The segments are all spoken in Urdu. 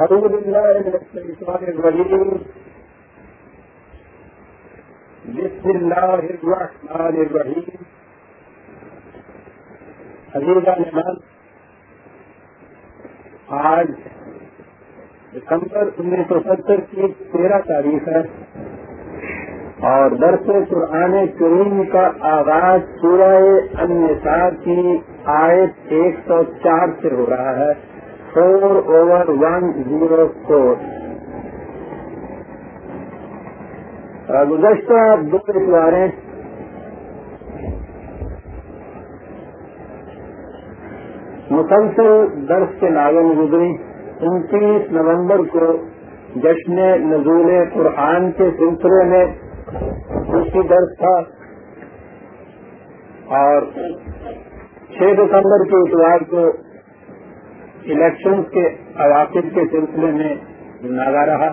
أعوذ بالله من الشيطان الرجيم بسم الله الرحمن الرحيم عزیزہ نمان آج دسمبر انیس سو ستر کی تیرہ تاریخ ہے اور درس قرآن کریم کا آغاز سورہ النساء کی آیت ایک سو چار سے ہو رہا ہے۔ Four over one zero four گزشتہ دو اتواریں مسلسل درس کے ناگن گزری انتیس نومبر کو جشن نزول قرآن کے سلسلے میں دوسری درس تھا۔ اور چھ دسمبر کے اتوار کو الیکشن کے عواقب کے سلسلے میں ناگا رہا۔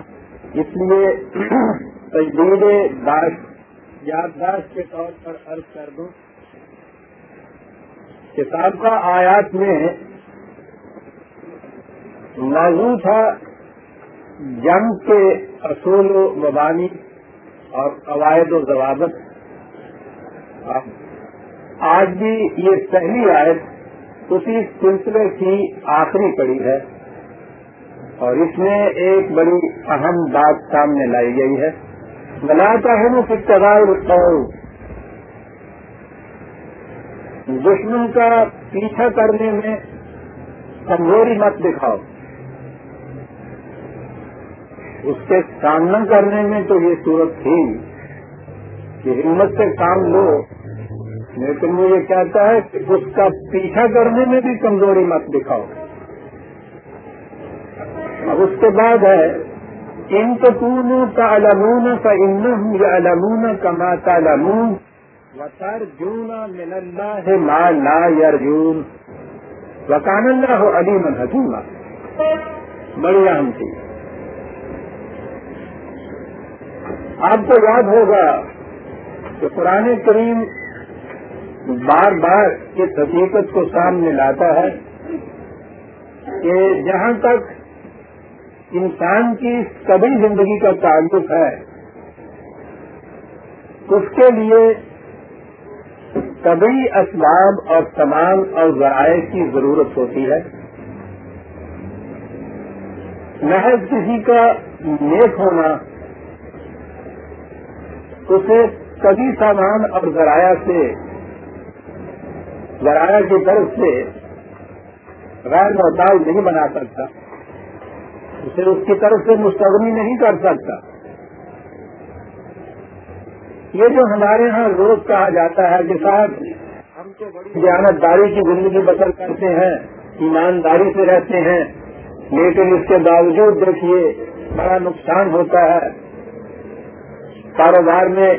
اس لیے تجدید یادداشت کے طور پر عرض کر دوں کہ سابقہ آیات میں موضوع تھا جنگ کے اصول و مبانی اور قواعد و ضوابط۔ آج بھی یہ پہلی آیت اسی سلسلے کی آخری کڑی ہے اور اس میں ایک بڑی اہم بات سامنے لائی گئی ہے۔ بناتا ہے وہ القول دشمن کا پیچھا کرنے میں کمزوری مت دکھاؤ۔ اس کے سامنا کرنے میں تو یہ صورت تھی کہ ہمت سے کام لو۔ لیکن وہ یہ کہتا ہے کہ اس کا پیچھا کرنے میں بھی کمزوری مت دکھاؤ۔ اب اس کے بعد ہے، ان تکون کا علمون کا ان یا علمون کا ماتا لمون وطر جونا من اللہ ہے ما لا یرجون وکان اللہ علی من حکیمہ بڑی اہم تھی آپ کو یاد ہوگا کہ قرآن کریم بار بار اس حقیقت کو سامنے لاتا ہے کہ جہاں تک انسان کی کبھی زندگی کا تعلق ہے، اس کے لیے کبھی اسباب اور تمام اور ذرائع کی ضرورت ہوتی ہے۔ محض کسی کا نیک ہونا، اسے کبھی سامان اور ذرائع سے ذرائع کی طرف سے غیر محتاج نہیں بنا سکتا۔ اسے اس کی طرف سے مستغنی نہیں کر سکتا۔ یہ جو ہمارے ہاں روز کہا جاتا ہے کہ صاحب، ہم تو بڑی دیانتداری کی زندگی بسر کرتے ہیں، ایمانداری سے رہتے ہیں، لیکن اس کے باوجود دیکھیے، بڑا نقصان ہوتا ہے۔ کاروبار میں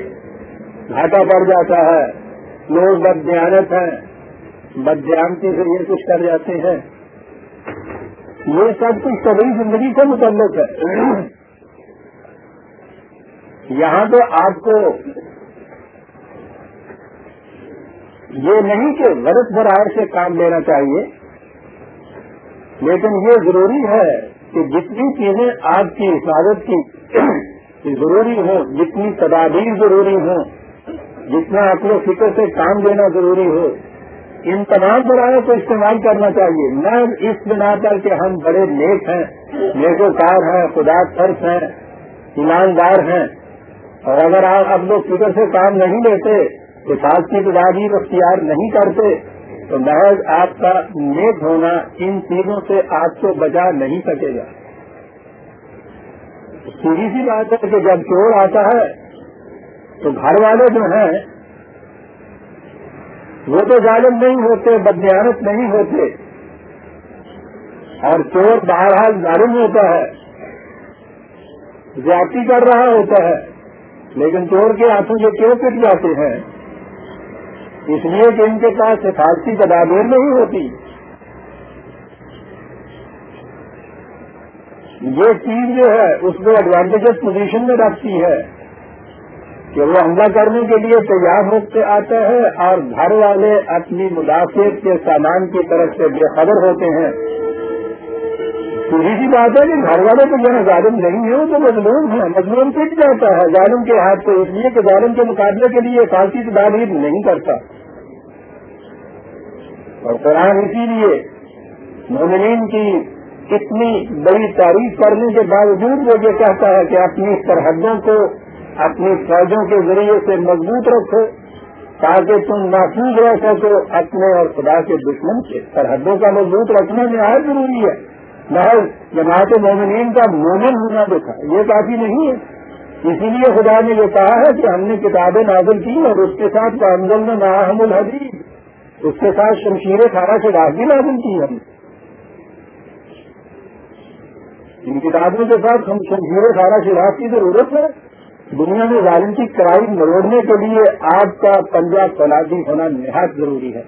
گھاٹا پڑ جاتا ہے۔ لوگ بد بدیانت ہیں۔ بدیانتی سے یہ کچھ کر جاتے ہیں۔ یہ سب کچھ کبھی زندگی سے متعلق ہے۔ یہاں تو آپ کو یہ نہیں کہ غلط ذرائع سے کام لینا چاہیے، لیکن یہ ضروری ہے کہ جتنی چیزیں آپ کی حفاظت کی ضروری ہوں، جتنی تدابیر ضروری ہوں، جتنا اپنے فکر سے کام لینا ضروری ہو ان تمام ذرائع کو استعمال کرنا چاہیے۔ نہ اس بنا پر کہ ہم بڑے نیک ہیں نیکو کار ہیں، خدا فرض ہیں، ایماندار ہیں۔ اور اگر آپ اب لوگ فکر سے کام نہیں لیتے حفاظ کی تدابیر اختیار نہیں کرتے، تو محض آپ کا نیک ہونا ان چیزوں سے آپ کو بچا نہیں سکے گا۔ سیدھی سی بات ہے کہ جب چور آتا ہے، تو گھر والے جو ہیں وہ تو ظالم نہیں ہوتے بدیانت نہیں ہوتے۔ اور چور بہرحال ظالم ہوتا ہے۔ زیادتی کر رہا ہوتا ہے۔ لیکن چور کے ہاتھوں سے کیوں پٹ جاتے ہیں؟ اس لیے کہ ان کے پاس حفاظتی تدابیر نہیں ہوتی۔ یہ چیز جو ہے، اس میں ایڈوانٹیجز پوزیشن میں رکھتی ہے۔ کہ وہ حملہ کرنے کے لیے تیار ہوتے آتا ہے اور گھر والے اپنی مدافعت کے سامان کی طرف سے بے خبر ہوتے ہیں۔ سیدھی سی بات ہے کہ گھر والے تو جو ظالم نہیں ہے تو مظلوم ہے مظلوم پٹ جاتا ہے؟ ظالم کے ہاتھ سے۔ اس لیے کہ ظالم کے مقابلے کے لیے فارسی کی تعریف نہیں کرتا۔ اور قرآن اسی لیے مومنین کی اتنی بڑی تعریف کرنے کے باوجود وہ یہ کہتا ہے کہ اپنی سرحدوں کو اپنی فوجوں کے ذریعے سے مضبوط رکھو تاکہ تم محفوظ رہ سکو اپنے اور خدا کے دشمن کے سرحدوں کا مضبوط رکھنا نہایت ضروری ہے۔ محض جماعت مومنین کا مومن ہونا دیکھا، یہ کافی نہیں ہے۔ اسی لیے خدا نے یہ کہا ہے کہ ہم نے کتابیں نازل کی اور اس کے ساتھ کامگل میں ناحم الحدیب اس کے ساتھ شمشیر کھارا سے بھی نازل کی ہم ان کتابوں کے ساتھ ہم شمشیر کھارا سے کی ضرورت ہے۔ دنیا میں ظالم کی کڑائی مروڑنے کے لیے آپ کا پنجہ فلادی ہونا نہایت ضروری ہے۔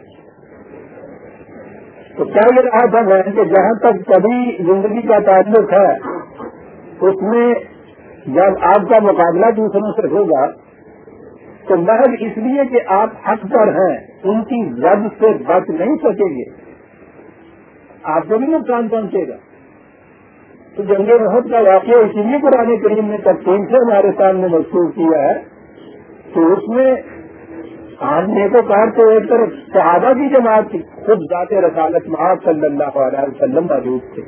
تو کیا یہ رہا تھا میں کہ جہاں تک کبھی زندگی کا تعلق ہے، اس میں جب آپ کا مقابلہ دوسروں سے ہوگا، تو محض اس لیے کہ آپ حق پر ہیں، ان کی رد سے بچ نہیں سکیں گے۔ آپ کو بھی نقصان پہنچے گا۔ تو جنگ محت کا واقعہ اسی لیے قرآن کریم نے تقسیم سے ہمارے سامنے مشہور کیا ہے، تو اس میں آج نیکو کار تو ایک طرف صحابہ کی جماعت تھی، خود ذات رسالت محاذ صلی اللہ علیہ وسلم موجود تھے۔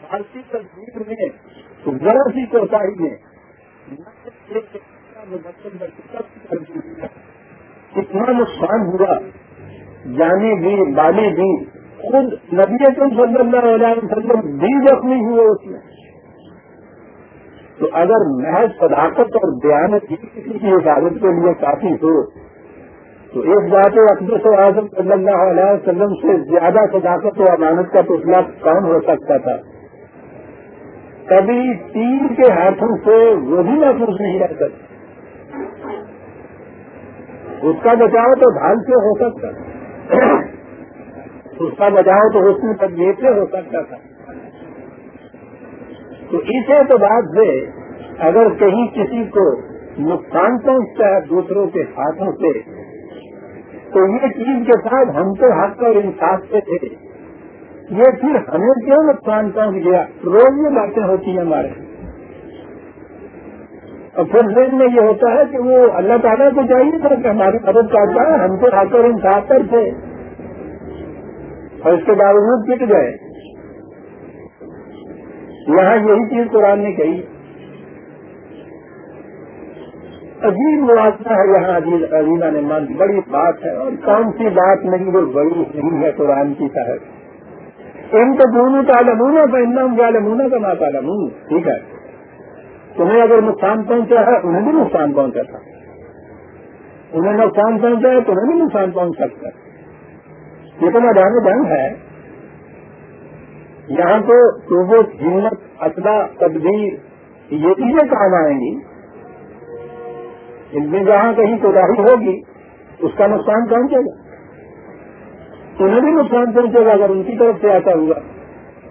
بھارتی تصویر میں ذرا سی کوتاہی میں کتنا نقصان ہوا، جانے بھی، بانے بھی۔ خود نبی تم صلی اللہ علیہ وسلم بھی زخمی ہوئے اس میں۔ تو اگر محض صداقت اور دیانت ہی کسی کی حفاظت کے لیے کافی ہو، تو ایک بات اقدس و اعظم صلی اللہ علیہ وسلم سے زیادہ صداقت و امانت کا پتلا کون ہو سکتا تھا؟ کبھی تین کے ہاتھوں سے وہ بھی محفوظ نہیں رہ سکتا۔ اس کا بچاؤ تو ڈھال سے ہو سکتا۔ تھا اس کا بچاؤ تو اس میں تدبیر سے ہو سکتا تھا۔ تو اس اعتبار سے اگر کہیں کسی کو نقصان پہنچتا ہے دوسروں کے ہاتھوں سے، تو یہ چیز کے ساتھ ہم تو حق اور انصاف سے تھے۔ یہ پھر ہمیں کیوں نقصان پہنچ گیا؟ روز یہ باتیں ہوتی ہیں ہمارے۔ اور پھر ذہن میں یہ ہوتا ہے کہ وہ اللہ تعالیٰ کو چاہیے تھا کہ ہماری مدد کرتا ہے ہم تو حق اور انصاف پر تھے۔ اور اس کے باوجود پٹ گئے۔ یہاں یہی چیز قرآن نے کہی۔ عجیب موازنہ ہے یہاں عظیمہ نے من بڑی بات ہے۔ اور کون سی بات نہیں وہ بڑی نہیں ہے قرآن کی صاحب ان تو دونوں کا لمونہ تو ان کا کا ماتا لمون ٹھیک ہے۔ تمہیں اگر نقصان پہنچا ہے، انہیں بھی نقصان پہنچا تھا۔ انہیں نقصان پہنچا ہے، تمہیں بھی نقصان پہنچ سکتا ہے یہ تو میدان جنگ ہے۔ یہاں تو صبح ہمت اصلا تدبیر، یہ چیزیں کام آئیں گی۔ ان میں جہاں کہیں کوتاہی ہوگی، اس کا نقصان پہنچے گا؟ تمہیں بھی نقصان پہنچے گا اگر ان کی طرف سے آتا ہوا۔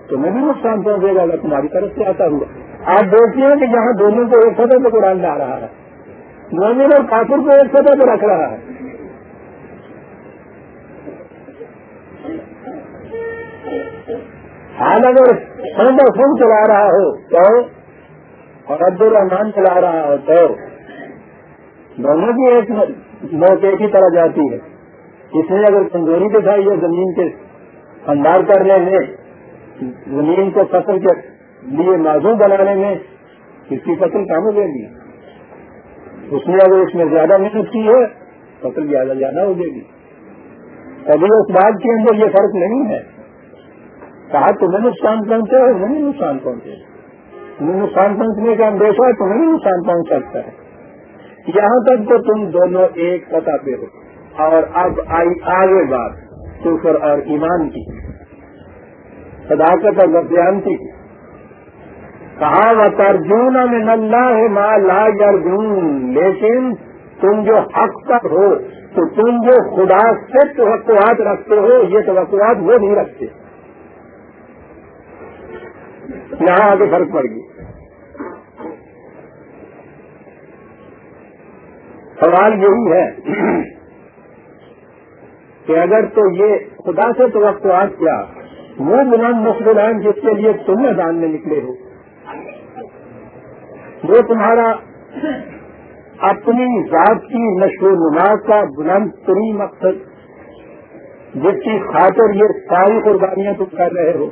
تمہیں بھی نقصان پہنچے گا اگر تمہاری طرف سے آتا ہوا۔ آپ دیکھتے ہیں کہ جہاں دونوں کو ایک سطح پہ قرآن لا رہا ہے۔ مومن اور کافر کو ایک سطح پہ رکھ رہا ہے۔ ہاں، حال اگر سنڈا فون چلا رہا ہو تو اور عبد الرحمان چلا رہا ہو تو دونوں کی ایک موقع کی طرح جاتی ہے۔ اس نے اگر کمزوری دکھائی ہے زمین کے اندار کرنے میں، زمین کو فصل کے لیے معذور بنانے میں، اس کی فصل کام ہو گئی اس نے اگر اس میں زیادہ محنت کی ہے، فصل زیادہ زیادہ ہو جائے گی۔ ابھی اس بات کے اندر یہ فرق نہیں ہے۔ کہا، تمہیں نقصان پہنچے اور نہیں نقصان پہنچے. تمہیں نقصان پہنچنے کا اندیشہ ہے، تمہیں نقصان پہنچ سکتا ہے. یہاں تک تو تم دونوں ایک پتا پہ ہو۔ اور اب آئی آگے بات شکر اور ایمان کی۔ صداقت اور گردیانتی کی کہا وہ ترجون میں نلہ ہے ماں لا گرجون لیکن تم جو حق پر ہو، تو تم جو خدا سے توقعات رکھتے ہو، یہ توقعات وہ نہیں رکھتے۔ یہاں آگے فرق پڑ گئی۔ سوال یہی ہے کہ اگر تو یہ خدا سے توقعات کیا؟ وہ بلند مسلمان جس کے لیے تم میدان میں نکلے ہو۔ وہ تمہارا اپنی ذات کی نشو و نما کا بلند ترین مقصد جس کی خاطر یہ ساری قربانیاں تم کر رہے ہو۔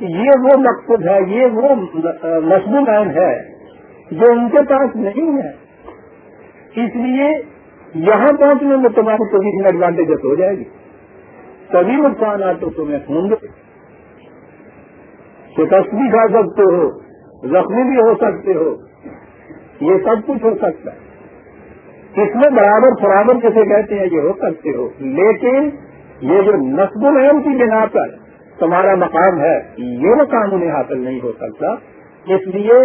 یہ وہ مقصد ہے، یہ وہ مضمون ہے جو ان کے پاس نہیں ہے۔ اس لیے یہاں پہنچنے میں تمہاری پوزیشن ایڈوانٹیجز ہو جائے گی۔ کبھی نقصانات تو تمہیں ہوں گے شکست بھی کھا سکتے ہو، زخمی بھی ہو سکتے ہو، یہ سب کچھ ہو سکتا ہے۔ اس میں برابر برابر جیسے کہتے ہیں، یہ ہو سکتے ہو۔ لیکن یہ جو نصب العم کی بنا پر تمہارا مقام ہے. یہ مقام انہیں حاصل نہیں ہو سکتا. اس لیے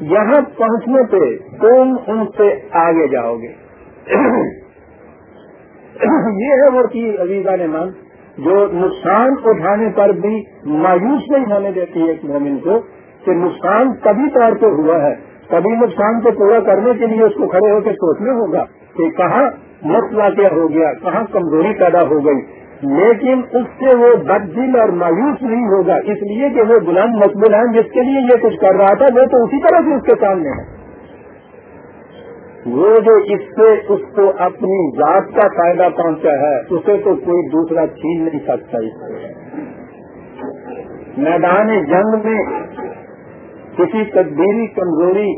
یہاں پہنچنے پہ تم ان سے آگے جاؤ گے. یہ ہے وہ چیز عزیزہ نے من جو نقصان اٹھانے پر بھی مایوس نہیں ہونے دیتی ہے ایک مومن کو کہ نقصان کبھی طور پہ ہوا ہے. کبھی نقصان کو پورا کرنے کے لیے اس کو کھڑے ہو کے سوچنا ہوگا کہ کہاں مسئلہ کیا ہو گیا، کہاں کمزوری پیدا ہو گئی. لیکن اس سے وہ بد دل اور مایوس نہیں ہوگا، اس لیے کہ وہ بلند مقبول ہیں، جس کے لیے یہ کچھ کر رہا تھا، وہ تو اسی طرح سے اس کے سامنے ہے۔ وہ جو اس سے اس کو اپنی ذات کا فائدہ پہنچا ہے، اسے تو کوئی دوسرا چھین نہیں سکتا اس سے۔ میدان جنگ میں کسی تدبیری، کمزوری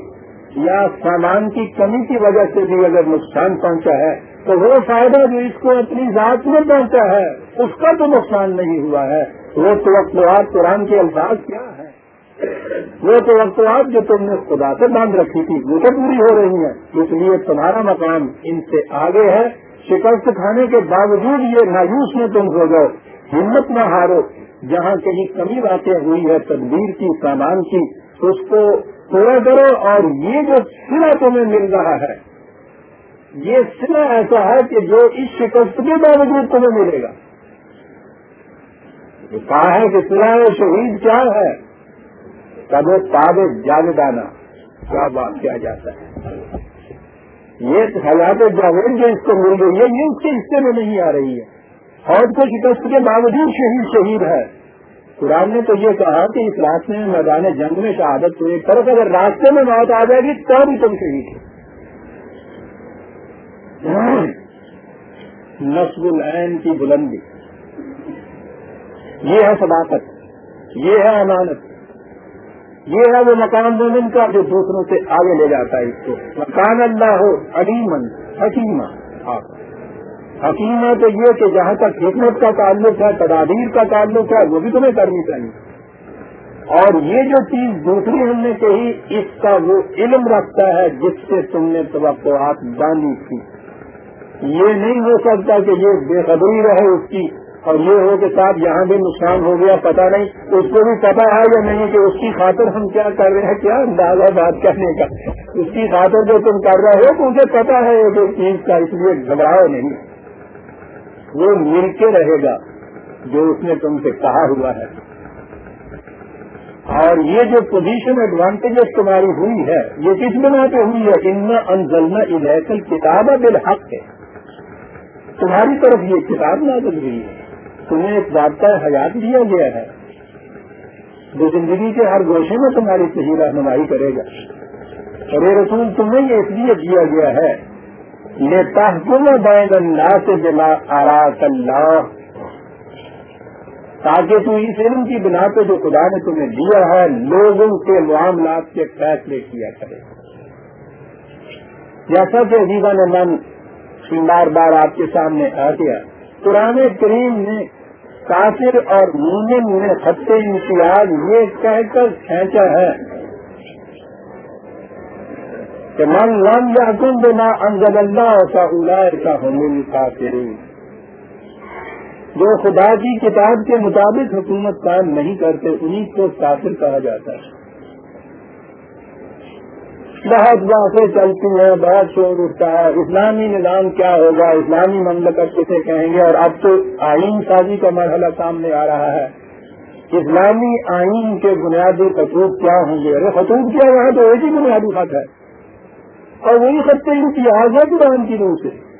یا سامان کی کمی کی وجہ سے بھی اگر نقصان پہنچا ہے تو وہ فائدہ جو اس کو اپنی ذات میں پہنچا ہے، اس کا تو نقصان نہیں ہوا ہے۔ وہ تو وقت قرآن کے الفاظ کیا ہے وہ تو وقت جو تم نے خدا سے باندھ رکھی تھی، وہ تو پوری ہو رہی ہیں۔ اس لیے تمہارا مقام ان سے آگے ہے۔ شکست کھانے کے باوجود یہ مایوس میں تم ہو جاؤ۔ ہمت نہ ہارو۔ جہاں کہیں کمی باتیں ہوئی ہے تدبیر کی، سامان کی، اس کو پورا کرو اور یہ جو سلا تمہیں مل رہا ہے یہ سلا ایسا ہے کہ جو اس شکست کے باوجود تمہیں ملے گا۔ کہا ہے کہ سلا شہید کیا ہے؟ کب تاب جاگدانا۔ کیا بات کیا جاتا ہے؟ یہ حالات جاوید جو اس کو مل گئی ہے، یہ اس کے حصے میں نہیں آ رہی ہے۔ اور کو شکست کے باوجود شہید شہید ہے۔ قرآن نے تو یہ کہا کہ اس راستے میں میدان جنگ میں شہادت تو ایک طرف اگر راستے میں موت آ جائے گی، تو بھی تم شہید نصب العین کی بلندی۔ یہ ہے صداقت، یہ ہے امانت، یہ ہے وہ مکان مومن کا جو دوسروں سے آگے لے جاتا ہے اس کو۔ مکان اللہ ہو علیمن، حکیمہ۔ حکیم ہے تو یہ کہ جہاں تک حکمت کا تعلق ہے، تدابیر کا تعلق ہے، وہ بھی تمہیں کرنی چاہیے۔ اور یہ جو چیز دوسری ہم نے کہی، اس کا وہ علم رکھتا ہے جس سے تم نے توقعات بانی تھی۔ یہ نہیں ہو سکتا کہ یہ بے خبری رہے اس کی اور یہ ہو کہ صاحب یہاں بھی نقصان ہو گیا پتا نہیں اس کو بھی پتا ہے یا نہیں کہ اس کی خاطر ہم کیا کر رہے ہیں، کیا اندازہ بات کرنے کا؟ اس کی خاطر جو تم کر رہے ہو تو اسے پتا ہے ایک چیز کا اس لیے گھبراؤ نہیں۔ وہ مل کے رہے گا جو اس نے تم سے کہا ہوا ہے۔ اور یہ جو پوزیشن ایڈوانٹیجز تمہاری ہوئی ہے، یہ کس بنا پہ ہوئی ہے؟ ان میں انزلنا الیکل کتاب بالحق۔ ہے تمہاری طرف یہ کتاب نازل ہوئی ہے۔ تمہیں ایک ضابطہ حیات دیا گیا ہے۔ جو زندگی کے ہر گوشے میں تمہاری صحیح رہنمائی کرے گا۔ اور یہ رسول، تمہیں یہ اس لیے دیا گیا ہے یہ تحکم بین اللہ سے بلا آراک اللہ۔ تاکہ تو اس علم کی بنا پہ جو خدا نے تمہیں دیا ہے، لوگوں کے معاملات کے فیصلے کیا کرے۔ جیسا کہ عزیزہ نے من بار بار آپ کے سامنے آ گیا۔ قرآن کریم نے کافر اور مومن میں خط امتیاز یہ کہہ کر کھینچا ہے کہ من لم یا کم بنا انزل اللہ کا اولائے کا جو خدا کی کتاب کے مطابق حکومت قائم نہیں کرتے انہیں کو کافر کہا جاتا ہے۔ بہت باتیں چلتی ہیں، بہت شور اٹھتا ہے۔ اسلامی نظام کیا ہوگا؟ اسلامی مملکت کسے کہیں گے؟ اور اب تو آئین سازی کا مرحلہ سامنے آ رہا ہے۔ اسلامی آئین کے بنیادی خطوط کیا ہوں گے؟ ارے، خطوط کیا؟ وہاں تو ایک ہی بنیادی خط ہے۔ اور وہی خط امتیاز ہے قرآن کی روح سے۔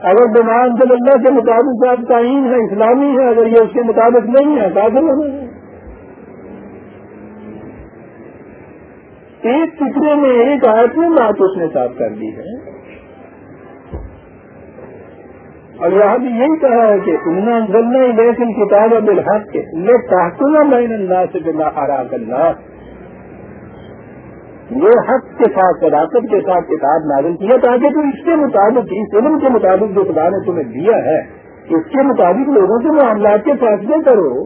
اگر ڈیمانڈ اللہ کے مطابق آپ تعین ہے، اسلامی ہے، اگر یہ اس کے مطابق نہیں ہے کافی ہونا ہے۔ ایک ٹکڑے میں ایک آیت میں بات اس نے صاف کر دی ہے۔ اور یہاں بھی یہی کہا ہے کہ انہیں لیکن کتاب اب الحق کے لے تحقیق میں اللہ سے بلا اراک اللہ۔ یہ حق کے ساتھ، صداقت کے ساتھ کتاب نازل کیا تاکہ تو اس کے مطابق، اس علم کے مطابق جو خدا نے تمہیں دیا ہے، اس کے مطابق لوگوں کے معاملات کے فیصلے کرو۔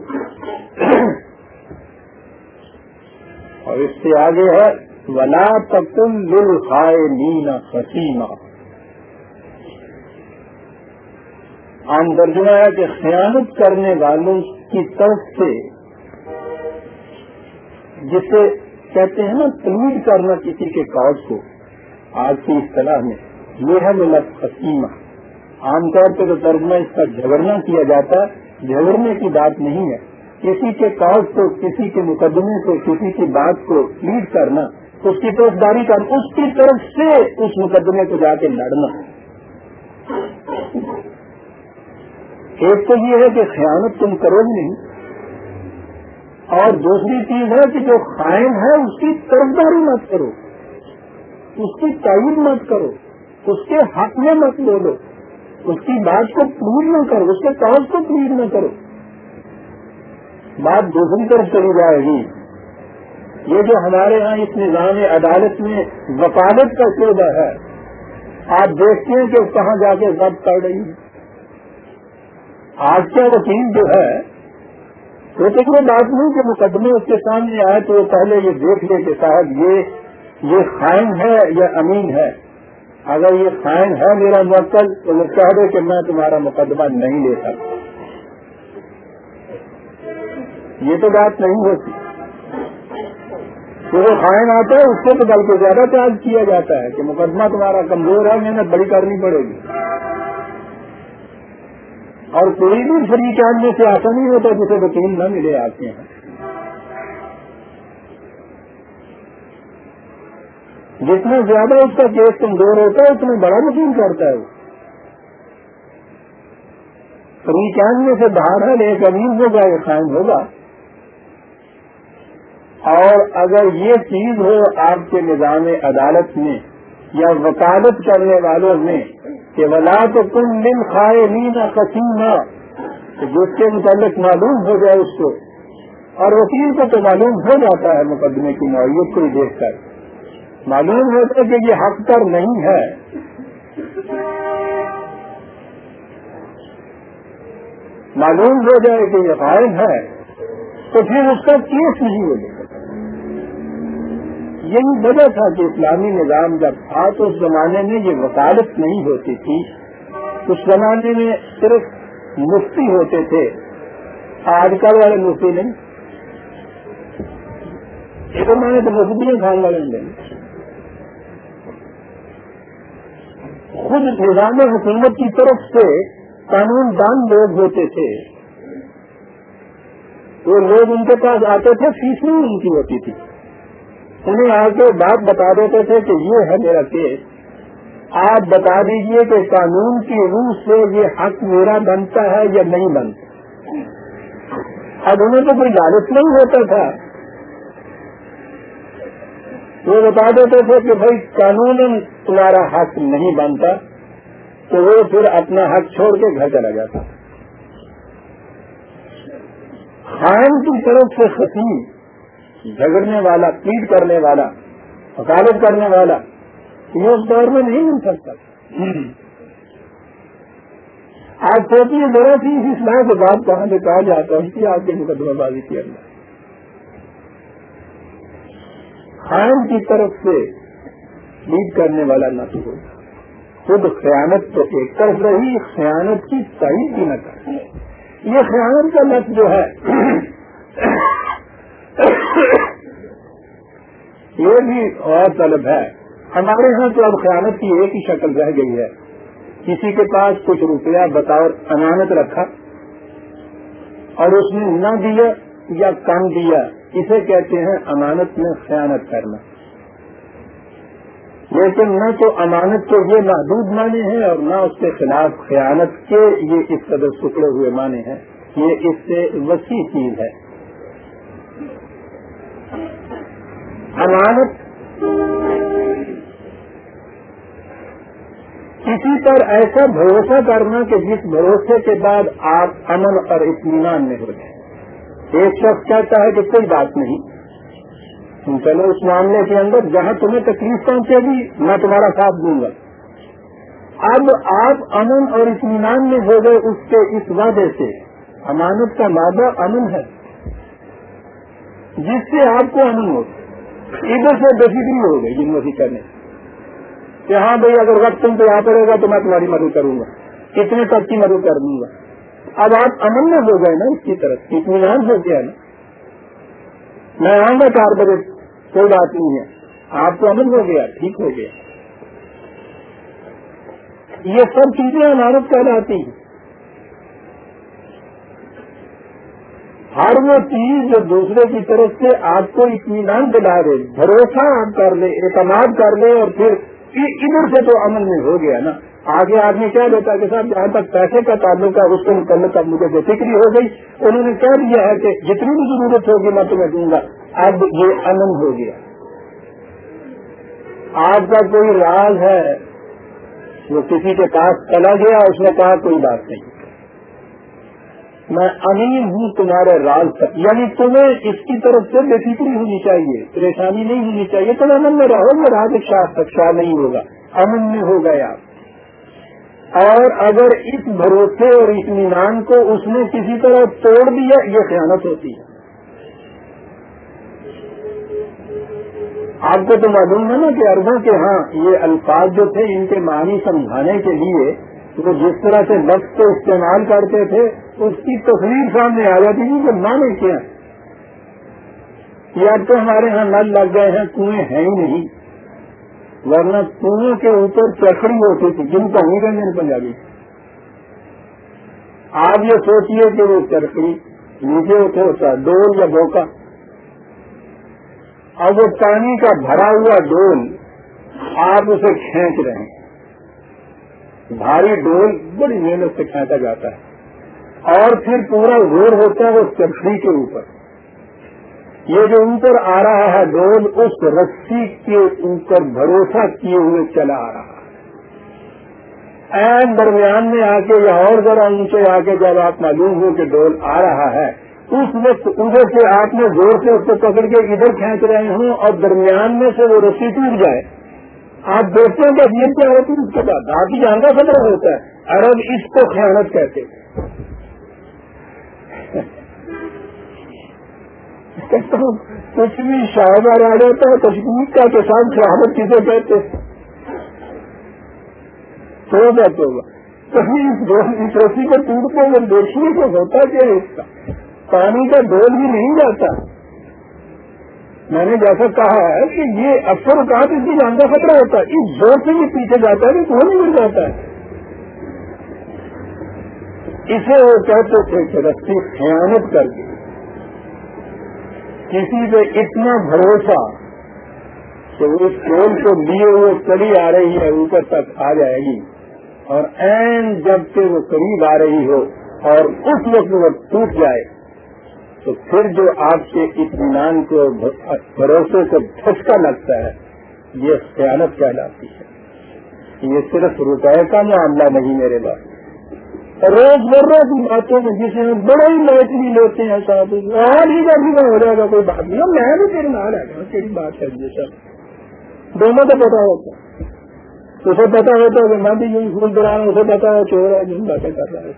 اور اس سے آگے ہے ولا تکن لائے نینا حسیمہ عام درجمہ ہے کہ خیانت کرنے والوں کی طرف سے جسے کہتے ہیں نا تلویز کرنا کسی کے کاج کو، آج کی اصطلاح میں یہ ہے ملت حسیمہ عام طور پہ تو ترجمہ اس کا جھگڑنا کیا جاتا ہے جھگڑنے کی بات نہیں ہے۔ کسی کے کاج کو، کسی کے مقدمے کو، کسی کی بات کو لیڈ کرنا اس کی طرف داری اس کی طرف سے اس مقدمے کو جا کے لڑنا۔ ایک تو یہ ہے کہ خیانت تم کرو گی نہیں اور دوسری چیز ہے کہ جو قائم ہے اس کی طرفداری مت کرو۔ اس کی تعین مت کرو، اس کے حق میں مت لے لو اس کی بات کو پور نہ کرو، اس کے کاغذ کو پور نہ کرو۔ بات دوسری طرف چلی جائے گی۔ یہ جو ہمارے ہاں اس نظام عدالت میں وکالت کا شعبہ ہے، آپ دیکھتے ہیں کہ کہاں جا کے ضبط کر رہی ہے آج کا وکیل جو ہے، وہ تو کوئی بات نہیں کہ مقدمے اس کے سامنے آئے تو وہ پہلے یہ دیکھ لے کہ صاحب یہ یہ خائن ہے یا امین ہے۔ اگر یہ خائن ہے میرا مرکز تو وہ کہہ دے کہ میں تمہارا مقدمہ نہیں لے سکتا۔ یہ تو بات نہیں ہوتی۔ تو وہ خائن آتا ہے، اس سے تو بلکہ زیادہ چارج کیا جاتا ہے کہ مقدمہ تمہارا کمزور ہے محنت بڑی کرنی پڑے گی۔ اور کوئی بھی فری چاندنے سے ایسا نہیں ہوتا جسے وکیل نہ ملے آتے ہیں ہاں۔ جتنا زیادہ اس کا کیس کمزور ہوتا ہے اتنا بڑا وکیل کرتا ہے وہ۔ فری چاندنے سے باہر ہے ایک امین ہوگا یہ قائم ہوگا۔ اور اگر یہ چیز ہو آپ کے نظام عدالت میں یا وکالت کرنے والوں میں کہ ولا تو کم دن کھائے نینا کسینا جس کے متعلق معلوم ہو جائے اس کو۔ اور وکیل کو تو معلوم ہو جاتا ہے مقدمے کی نوعیت کو دیکھ کر۔ معلوم ہوتا ہے کہ یہ حق پر نہیں ہے۔ معلوم ہو جائے کہ یہ قائم ہے، تو پھر اس کا کیس نہیں ہو جائے یہی وجہ تھا کہ اسلامی نظام جب تھا تو اس زمانے میں یہ وکالت نہیں ہوتی تھی۔ اس زمانے میں صرف مفتی ہوتے تھے۔ آج کل والے مفتی نہیں۔ ایک زمانے تو مفتی خان والے نہیں۔ خود نظام حکومت کی طرف سے قانون دان لوگ ہوتے تھے۔ وہ لوگ ان کے پاس آتے تھے، فیس نہیں ان کی ہوتی تھی۔ انہیں آ کے بات بتا دیتے تھے کہ یہ ہے میرا کیس۔ آپ بتا دیجیے کہ قانون کی روح سے یہ حق میرا بنتا ہے یا نہیں بنتا۔ اب انہیں تو کوئی لالچ نہیں ہوتا تھا۔ وہ بتا دیتے تھے کہ بھائی قانون تمہارا حق نہیں بنتا تو وہ پھر اپنا حق چھوڑ کے گھر چلا جاتا۔ خان کی طرف سے خطیب جھگڑنے والا، پیٹ کرنے والا وکالت کرنے والا، یہ اس دور میں نہیں مل سکتا۔ آج سوچیے ذرا سی اس اسلام کے بعد کہاں سے کہا جاتا ہے کہ آپ کے مقدمہ بازی کے اندر خان کی طرف سے لیڈ کرنے والا نہ تو خود خیانت تو ایک طرف رہی، خیانت کی صحیح کی نہ کر یہ خیانت کا لفظ جو ہے یہ بھی اور طلب ہے۔ ہمارے یہاں تو اب خیانت کی ایک ہی شکل رہ گئی ہے۔ کسی کے پاس کچھ روپیہ بطور امانت رکھا اور اس نے نہ دیا یا کم دیا، اسے کہتے ہیں امانت میں خیانت کرنا۔ لیکن نہ تو امانت کے یہ محدود معنی ہیں اور نہ اس کے خلاف خیانت کے یہ اس قدر ٹکڑے ہوئے معنی ہیں۔ یہ اس سے وسیع چیز ہے۔ امانت کسی پر ایسا بھروسہ کرنا کہ جس بھروسے کے بعد آپ امن اور اطمینان میں ہو جائیں ایک شخص کہتا ہے کہ کوئی بات نہیں۔ تم چلو اس معاملے کے اندر جہاں تمہیں تکلیف پہنچے گی، میں تمہارا ساتھ دوں گا۔ اب آپ امن اور اطمینان میں ہو گئے اس کے اس وعدے سے۔ امانت کا مادہ امن ہے۔ جس سے آپ کو امن ہو ادھر سے بے فکری ہو گئی یونیورسٹی کرنے کہ ہاں بھائی، اگر وقت تم پہ آ پڑے گا تو میں تمہاری مدد کروں گا۔ کتنے تک کی مدد کر دوں گا۔ اب آپ امن میں ہو گئے نا اس کی طرف، اطمینان ہو گیا نا؟ میں آؤں گا چار بجے، کوئی بات نہیں ہے۔ آپ کو امن ہو گیا، ٹھیک ہو گیا۔ یہ سب چیزیں عمارت کہلاتی ہیں۔ ہر وہ چیز جو دوسرے کی طرف سے آپ کو اطمینان دلا دے، بھروسہ آپ کر لے، اعتماد کر لے اور پھر ادھر سے تو امن میں ہو گیا نا۔ آگے آدمی کیا لیتا کہ صاحب جہاں تک پیسے کا تعلق ہے، اس کے متعلق اب مجھے بے فکری ہو گئی۔ انہوں نے کہہ دیا ہے کہ جتنی بھی ضرورت ہوگی میں تمہیں دوں گا۔ اب یہ امن ہو گیا۔ آپ کا کوئی راز ہے، وہ کسی کے پاس چلا گیا، اس نے کہا کوئی بات نہیں۔ میں امین ہوں تمہارے راز تک۔ یعنی تمہیں اس کی طرف سے بے فکری ہونی چاہیے، پریشانی نہیں ہونی چاہیے۔ تم امن میں رہو گے راز شاہ نہیں ہوگا امن میں ہو گئے آپ اور اگر اس بھروسے اور اطمینان کو اس نے کسی طرح توڑ دیا، یہ خیانت ہوتی ہے۔ آپ کو تو معلوم ہے نا کہ اربوں کے ہاں یہ الفاظ جو تھے ان کے معنی سمجھانے کے لیے، وہ جس طرح سے لفظ کو استعمال کرتے تھے اس کی تصویر سامنے آ جاتی تھی کہ مانے کیا۔ یا تو ہمارے ہاں نل لگ گئے ہیں، کنویں ہیں ہی نہیں۔ ورنہ کنویں کے اوپر چکڑی ہوتی تھی، جن کا نہیں رنجن پنجابی۔ آپ یہ سوچیے کہ وہ چرکڑی نیچے اٹھے ہوتا ڈول یا بوکا۔ اب وہ پانی کا بھرا ہوا ڈول، آپ اسے کھینچ رہے ہیں۔ بھاری ڈول بڑی محنت سے کھینچا جاتا ہے۔ اور پھر پورا زور ہوتا ہے وہ چرخی کے اوپر۔ یہ جو اوپر آ رہا ہے ڈول، اس رسی کے اوپر بھروسہ کیے ہوئے چلا آ رہا ہے۔ این درمیان میں آ کے یا اور ذرا اونچے آ کے جب آپ معلوم ہو کہ ڈول آ رہا ہے، اس وقت ادھر سے آپ نے زور سے اس کو پکڑ کے ادھر کھینچ رہے ہوں اور درمیان میں سے وہ رسی ٹوٹ جائے۔ آپ دیکھتے ہیں کہ یہ کیا ہوتی ہے؟ اس کے بعد آپ ہی جانتا خطرہ ہوتا ہے۔ عرب اس کو خیانت کہتے کچھ بھی شاہبار آ جاتا ہے تشکیل کا تو ساتھ خیانت کسے کہتے تو جاتے ہوگا؟ کہیں اس رسی کو ٹوٹ کے اگر دیکھنے کو ہوتا کیا اس کا؟ پانی کا ڈول بھی نہیں جاتا۔ میں نے جیسا کہا ہے کہ یہ اکثر اوقات اس کی جان کا خطرہ ہوتا ہے؟ اس زور سے بھی پیچھے جاتا ہے کہ وہ نہیں مل جاتا ہے۔ اسے وہ کہتے تھے کہ رسی خیانت کر کے۔ کسی پہ اتنا بھروسہ کہ اس ٹول کو لیے ہوئے چلی آ رہی ہے، اوپر تک آ جائے گی۔ اور این جبکہ وہ قریب آ رہی ہو اور اس وقت وہ ٹوٹ جائے، تو پھر جو آپ کے اطمینان کو بھروسے کو دھچکا لگتا ہے، یہ خیالت کہلاتی ہے۔ یہ صرف روپئے کا معاملہ نہیں میرے بات روز مرہ کی باتوں میں جسے ہم بڑے ہی میچ بھی لیتے ہیں صاحب آج ہی جب بھی ہو جائے گا کوئی بات نہیں۔ میں بھی تیرے نہ آ گا تیری بات ہے جی یہ سب دونوں کو پتا ہوتا اسے پتا ہوتا کہ میں بھی یوں پھول رہا ہوں، اسے پتا ہے چور ہے جن باتیں کر رہا ہے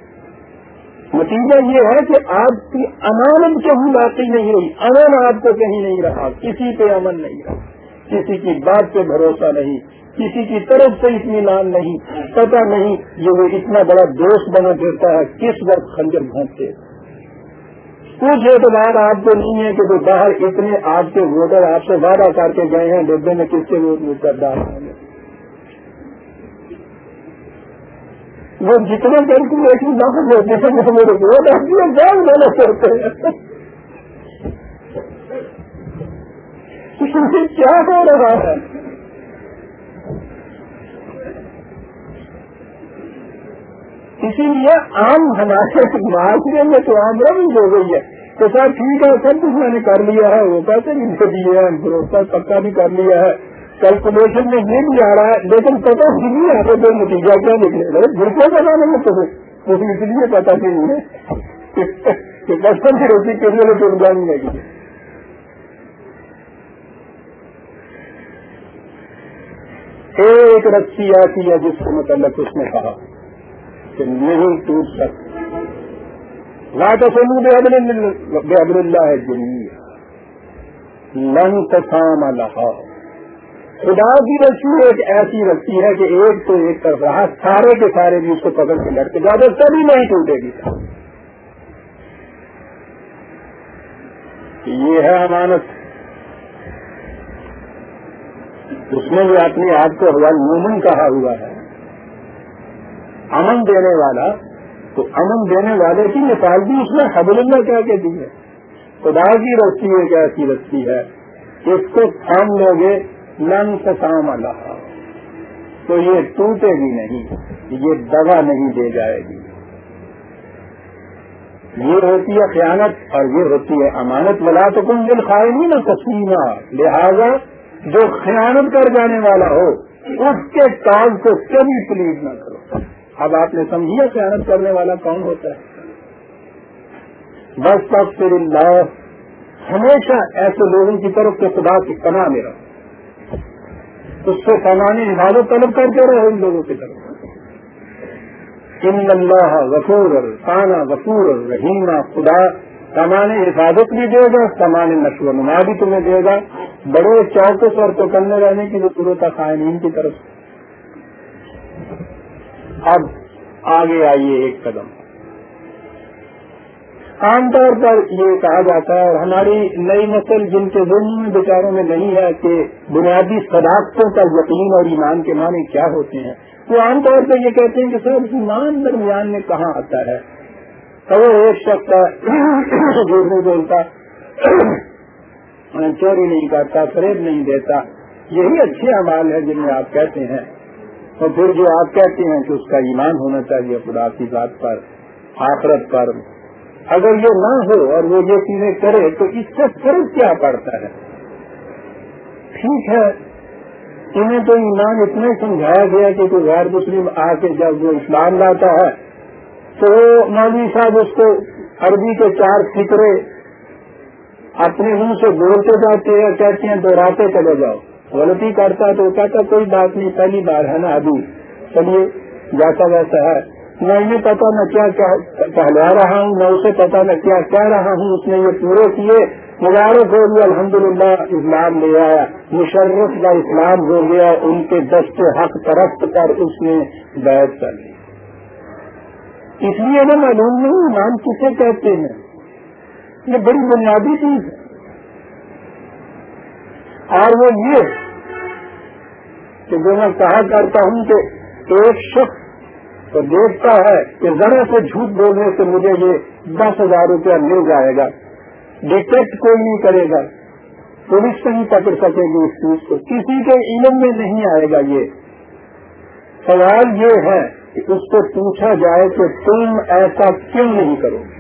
نتیجہ یہ ہے کہ آپ کی امانت کہیں باقی نہیں رہی۔ امن آپ کو کہیں نہیں رہا، کسی پہ امن نہیں رہا، کسی کی بات پہ بھروسہ نہیں۔ کسی کی طرف سے اطمینان نہیں پتا نہیں یہ وہ اتنا بڑا دوست بنا پھرتا ہے، کس وقت خنجر گھونٹتے کچھ اعتبار آپ کو نہیں ہے کہ وہ باہر اتنے آپ کے ووٹر آپ سے وعدہ کر کے گئے ہیں، ڈبے میں کس کے ووٹ کر ڈال رہے ہیں وہ جتنے کیلکولیشن نقل ہوتے ہیں وہ میرے ووٹ اپنے جان لینا کرتے ہیں۔ کیا ہو رہا ہے؟ اسی لیے عام ہمارے معاشرے میں تو عام رنگ ہو گئی ہے۔ تو سر ٹھیک ہے، سب کچھ میں نے کر لیا ہے۔ وہ پیسے بھی دے دیے ہیں بھروسہ پکا بھی کر لیا ہے۔ کیلکولیشن میں یہ بھی آ رہا ہے، لیکن پتا ہی نہیں آتا تو نتیجہ کیا نکلے گا۔ بالکل پتا نہیں تو مجھے اس لیے پتا نہیں ہے۔ کہ بچپن کی روٹی کے لیے تو جانی لگی۔ ایک رسی ایسی ہے جس کے متعلق اس نے کہا۔ کہ نہیں ٹوٹ سکتی بے ابر اللہ جنیا لن تسام لہا۔ خدا کی رسی ایک ایسی رسی ہے کہ ایک تو ایک طرف رہا، سارے کے سارے بھی اس کو پکڑ کے لڑتے زیادہ تبھی نہیں ٹوٹے گی۔ یہ ہے امانت۔ اس میں بھی اپنے آپ کو حوال مومن کہا ہوا ہے۔ امن دینے والا، تو امن دینے والے کی مثال بھی اس میں حبل اللہ کیا کہتی ہے۔ خدا کی رسی ایک ایسی رسی ہے۔ اس کو تھام لو گے، لن سام اللہ۔ تو یہ ٹوٹے گی نہیں، یہ دوا نہیں دے جائے گی۔ یہ ہوتی ہے خیانت اور یہ ہوتی ہے امانت۔ والا تو کم دل خائے نہیں نا تسلیمہ لہذا جو خیانت کر جانے والا ہو، اس کے کام کو کبھی پلیز نہ کرو اب آپ نے سمجھیا خیانت کرنے والا کون ہوتا ہے؟ بس تب پھر اللہ ہمیشہ ایسے لوگوں کی طرف سے خدا کی پناہ میرا اس سے سامان حفاظت طلب کرتے رہے ان لوگوں کی طرف۔ ان اللہ غفور تانا غفور رحیمہ خدا سامان حفاظت بھی دے گا سامان نشو و نما بھی تمہیں دے گا۔ بڑے چوکس اور چوکنے رہنے کی ضرورت ہے قائمین کی طرف۔ سے اب آگے آئیے ایک قدم۔ عام طور پر یہ کہا جاتا ہے اور ہماری نئی نسل جن کے ذہن میں بیچاروں میں نہیں ہے کہ بنیادی صداقتوں کا یقین اور ایمان کے معنی کیا ہوتے ہیں، وہ عام طور پر یہ کہتے ہیں کہ سر ایمان درمیان میں کہاں آتا ہے؟ تو ایک شخص جھوٹ نہیں بولتا چوری نہیں کرتا، فریب نہیں دیتا، یہی اچھے امال ہے جن میں آپ کہتے ہیں۔ اور پھر جو آپ کہتے ہیں کہ اس کا ایمان ہونا چاہیے خدا کی ذات پر، آخرت پر، اگر یہ نہ ہو اور وہ یہ چیزیں کرے تو اس سے فرق کیا پڑتا ہے؟ ٹھیک ہے، انہیں تو ایمان اتنا سمجھایا گیا کہ کوئی غیر مسلم آ کے جب وہ اسلام لاتا ہے تو مولوی صاحب اس کو عربی کے چار فکرے اپنے منہ سے بولتے جاتے ہیں کہتے ہیں دوہراتے چلے جاؤ۔ غلطی کرتا تو کہتا کوئی بات نہیں، پہلی بار ہے نا ابھی۔ چلیے، جیسا ویسا ہے۔ میں انہیں پتا میں کیا کہلا رہا ہوں میں اسے پتا میں کیا کہہ رہا ہوں۔ اس نے یہ پورے کیے۔ مبارک ہو گیا الحمد للہ اسلام لے آیا۔ مشرف کا اسلام ہو گیا۔ ان کے دست حق پرست کر اس نے بیٹھ کر لی۔ اس لیے نا معلوم نہیں نام کسے کہتے ہیں؟ یہ بڑی بنیادی چیز ہے۔ اور وہ یہ کہ جو میں کہا کرتا ہوں کہ ایک شخص تو دیکھتا ہے کہ ذرا سے جھوٹ بولنے سے مجھے یہ دس ہزار روپیہ مل جائے گا۔ ڈیٹیکٹ کوئی نہیں کرے گا۔ پولیس نہیں پکڑ سکے گی اس چیز کو۔ کسی کے علم میں نہیں آئے گا یہ۔ سوال یہ ہے کہ اس کو پوچھا جائے کہ تم ایسا کیوں نہیں کرو گے؟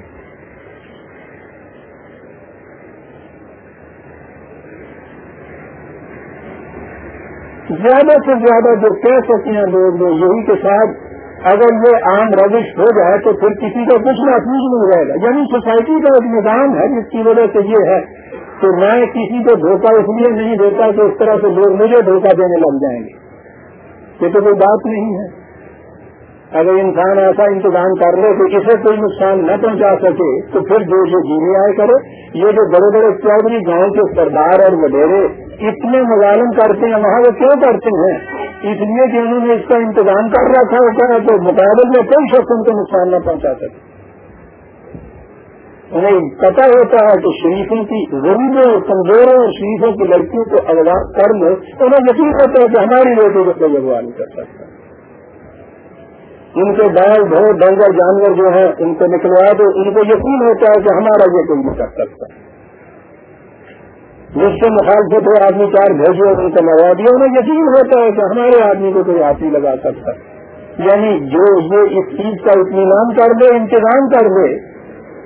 زیادہ سے زیادہ جو کہہ سکتے ہیں لوگ یہی کے ساتھ اگر یہ عام روش ہو جائے تو پھر کسی کا کچھ محفوظ نہیں رہے گا۔ یعنی سوسائٹی کا ایک نظام ہے جس کی وجہ سے یہ ہے کہ میں کسی کو دھوکہ اس لیے نہیں دیتا کہ اس طرح سے لوگ مجھے دھوکہ دینے لگ جائیں گے۔ یہ تو کوئی بات نہیں ہے۔ اگر انسان ایسا انتظام کر لے کہ اسے کوئی نقصان نہ پہنچا سکے تو پھر جو جو جینے آئے کرے، یہ جو بڑے بڑے چودھری گاؤں کے سردار اور وڈیرے اتنے مظالم کرتے ہیں، وہاں وہ کیوں کرتے ہیں؟ اس لیے کہ انہوں نے اس کا انتظام کر رکھا ہوتا ہے تو مقابل میں کوئی شخص ان کو نقصان نہ پہنچا سکے۔ انہیں پتا ہوتا ہے کہ شریفوں کی غریبوں کمزوروں شریفوں کی لڑکیوں کو اغوا کر لو، انہیں یقین ہوتا ہے کہ ہماری بیٹی کو کوئی اغوا نہیں کر سکتا۔ ان کے بیل بھو ڈنگر جانور جو ہیں، ان کو نکلوا دو، ان کو یقین ہوتا ہے کہ ہمارا یہ کوئی نہیں کر سکتا۔ جس سے مخالفت ہو آدمی چار بھیجو ان کو لگا دیا، انہیں یقین ہوتا ہے کہ ہمارے آدمی کو کوئی ہاتھی لگا سکتا یعنی جو یہ اس چیز کا اطمینان کر دے، انتظام کر دے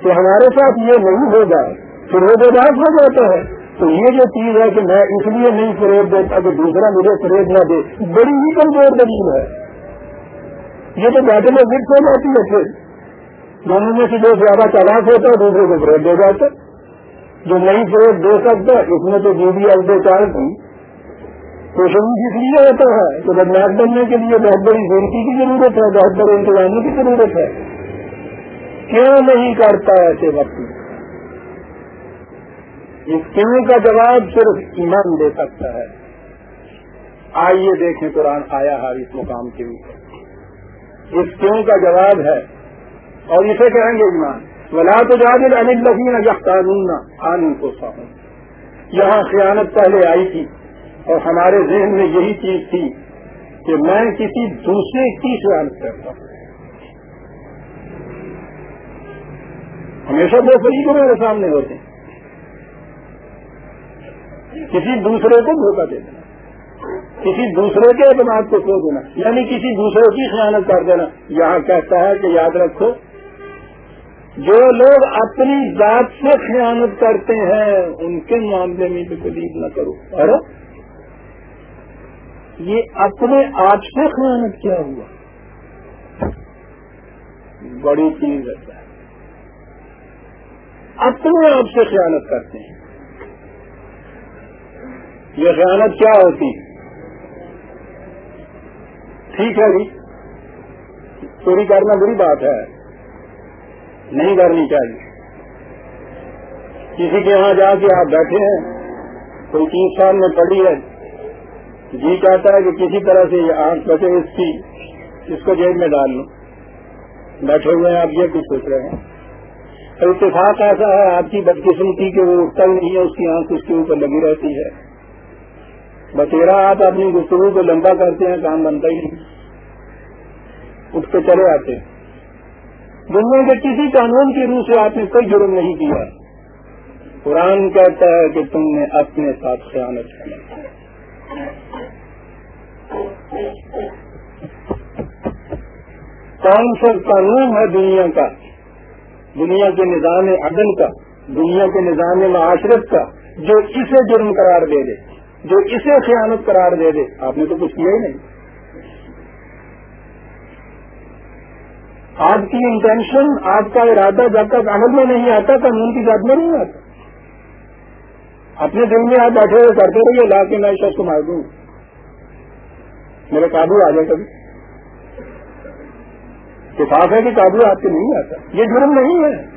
کہ ہمارے ساتھ یہ نہیں ہوگا، پھر وہ برداشت ہو جاتا ہے۔ تو یہ جو چیز ہے کہ میں اس لیے نہیں فروغ دیتا کہ دوسرا مجھے فروغ نہ دے، بڑی ہی کمزور دلیل ہے۔ یہ تو بیٹھے میں فکس ہو جاتی ہے پھر۔ دونوں میں سے جو زیادہ تلاش ہوتا ہے، دوسرے کو فروغ دے جاتا جو نہیں فروغ دے سکتا اس میں تو جی جو بھی اب چار کی کوشش اس لیے ہوتا ہے کہ بدماش بننے کے لیے بہت بڑی زندگی کی ضرورت ہے بہت بڑے انتظامیہ کی ضرورت ہے۔ کیوں نہیں کرتا ایسے وقت؟ اس کیوں کا جواب صرف ایمان دے سکتا ہے؟ آئیے دیکھیں قرآن آیا ہے اس مقام کے اوپر۔ اس کیوں کا جواب ہے؟ اور اسے کہیں گے ایمان؟ ولا تو جادل انل لگی یا قانون قانون کو یہاں خیانت پہلے آئی تھی اور ہمارے ذہن میں یہی چیز تھی کہ میں کسی دوسرے کی خیانت کرتا ہوں۔ ہمیشہ دو فریق میرے سامنے ہوتے ہیں۔ کسی دوسرے کو دھوکہ دے دینا، کسی دوسرے کے اعتماد کو کھو دینا؟ یعنی کسی دوسرے کی خیانت کر دینا۔ یہاں کہتا ہے کہ یاد رکھو جو لوگ اپنی ذات سے خیانت کرتے ہیں، ان کے معاملے میں بھی قریب نہ کرو۔ ارے، یہ اپنے آپ سے خیانت کیا ہوا؟ بڑی چیز ہے۔ اپنے آپ سے خیانت کرتے ہیں۔ یہ خیانت کیا ہوتی؟ ٹھیک ہے جی چوری کرنا بری بات ہے۔ نہیں کرنی چاہیے۔ کسی کے یہاں جا کے آپ بیٹھے ہیں، کوئی چیز سامنے پڑی ہے جی چاہتا ہے کہ کسی طرح سے یہ آنکھ بچے اس کی، اس کو جیب میں ڈال لوں۔ بیٹھے ہوئے ہیں، آپ یہ کچھ سوچ رہے ہیں۔ اور اتفاق ایسا ہے، آپ کی بدقسمتی کہ وہ اٹھتا ہی نہیں ہے، اس کی آنکھ اس کے اوپر لگی رہتی ہے۔ بتیرا، آپ اپنی گفتگو کو لمبا کرتے ہیں، کام بنتا ہی نہیں۔ اٹھ کے چلے آتے ہیں۔ دنیا کے کسی قانون کی روح سے آپ نے کوئی جرم نہیں کیا۔ قرآن کہتا ہے کہ تم نے اپنے ساتھ خیانت کرنا کون سا قانون ہے دنیا کا؟ دنیا کے نظام عدل کا، دنیا کے نظام معاشرت کا، جو اسے جرم قرار دے دے، جو اسے خیانت قرار دے دے۔ آپ نے تو کچھ کیا ہی نہیں۔ آپ کی انٹینشن آپ کا ارادہ جب تک عمل میں نہیں آتا، قانون کی بات میں نہیں آتا۔ اپنے دل میں آپ بیٹھے ہوئے کرتے رہیے لا کے میں شخص کو مار دوں۔ میرے قابو آ جائے کبھی۔ کتاب ہے کہ قابو آپ کے نہیں آتا۔ یہ جرم نہیں ہے۔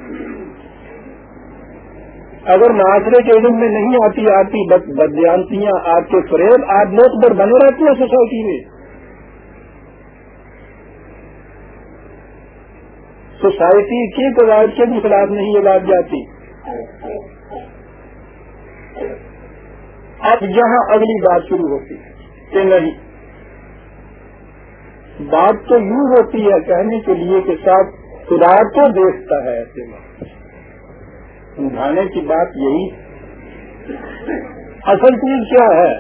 اگر معاشرے کے علم میں نہیں آتی آتی بدیانتیاں، آپ کے فریب، آپ موت پر بنے رہتی ہیں سوسائٹی میں۔ سوسائٹی کی قواعد کے بھی خلاف نہیں یہ بات جاتی۔ اب یہاں اگلی بات شروع ہوتی ہے کہ نہیں۔ بات تو یوں ہوتی ہے کہنے کے لیے کہ ساتھ خدا تو دیکھتا ہے ایسے میں۔ سمجھانے کی بات یہی۔ اصل چیز کیا ہے؟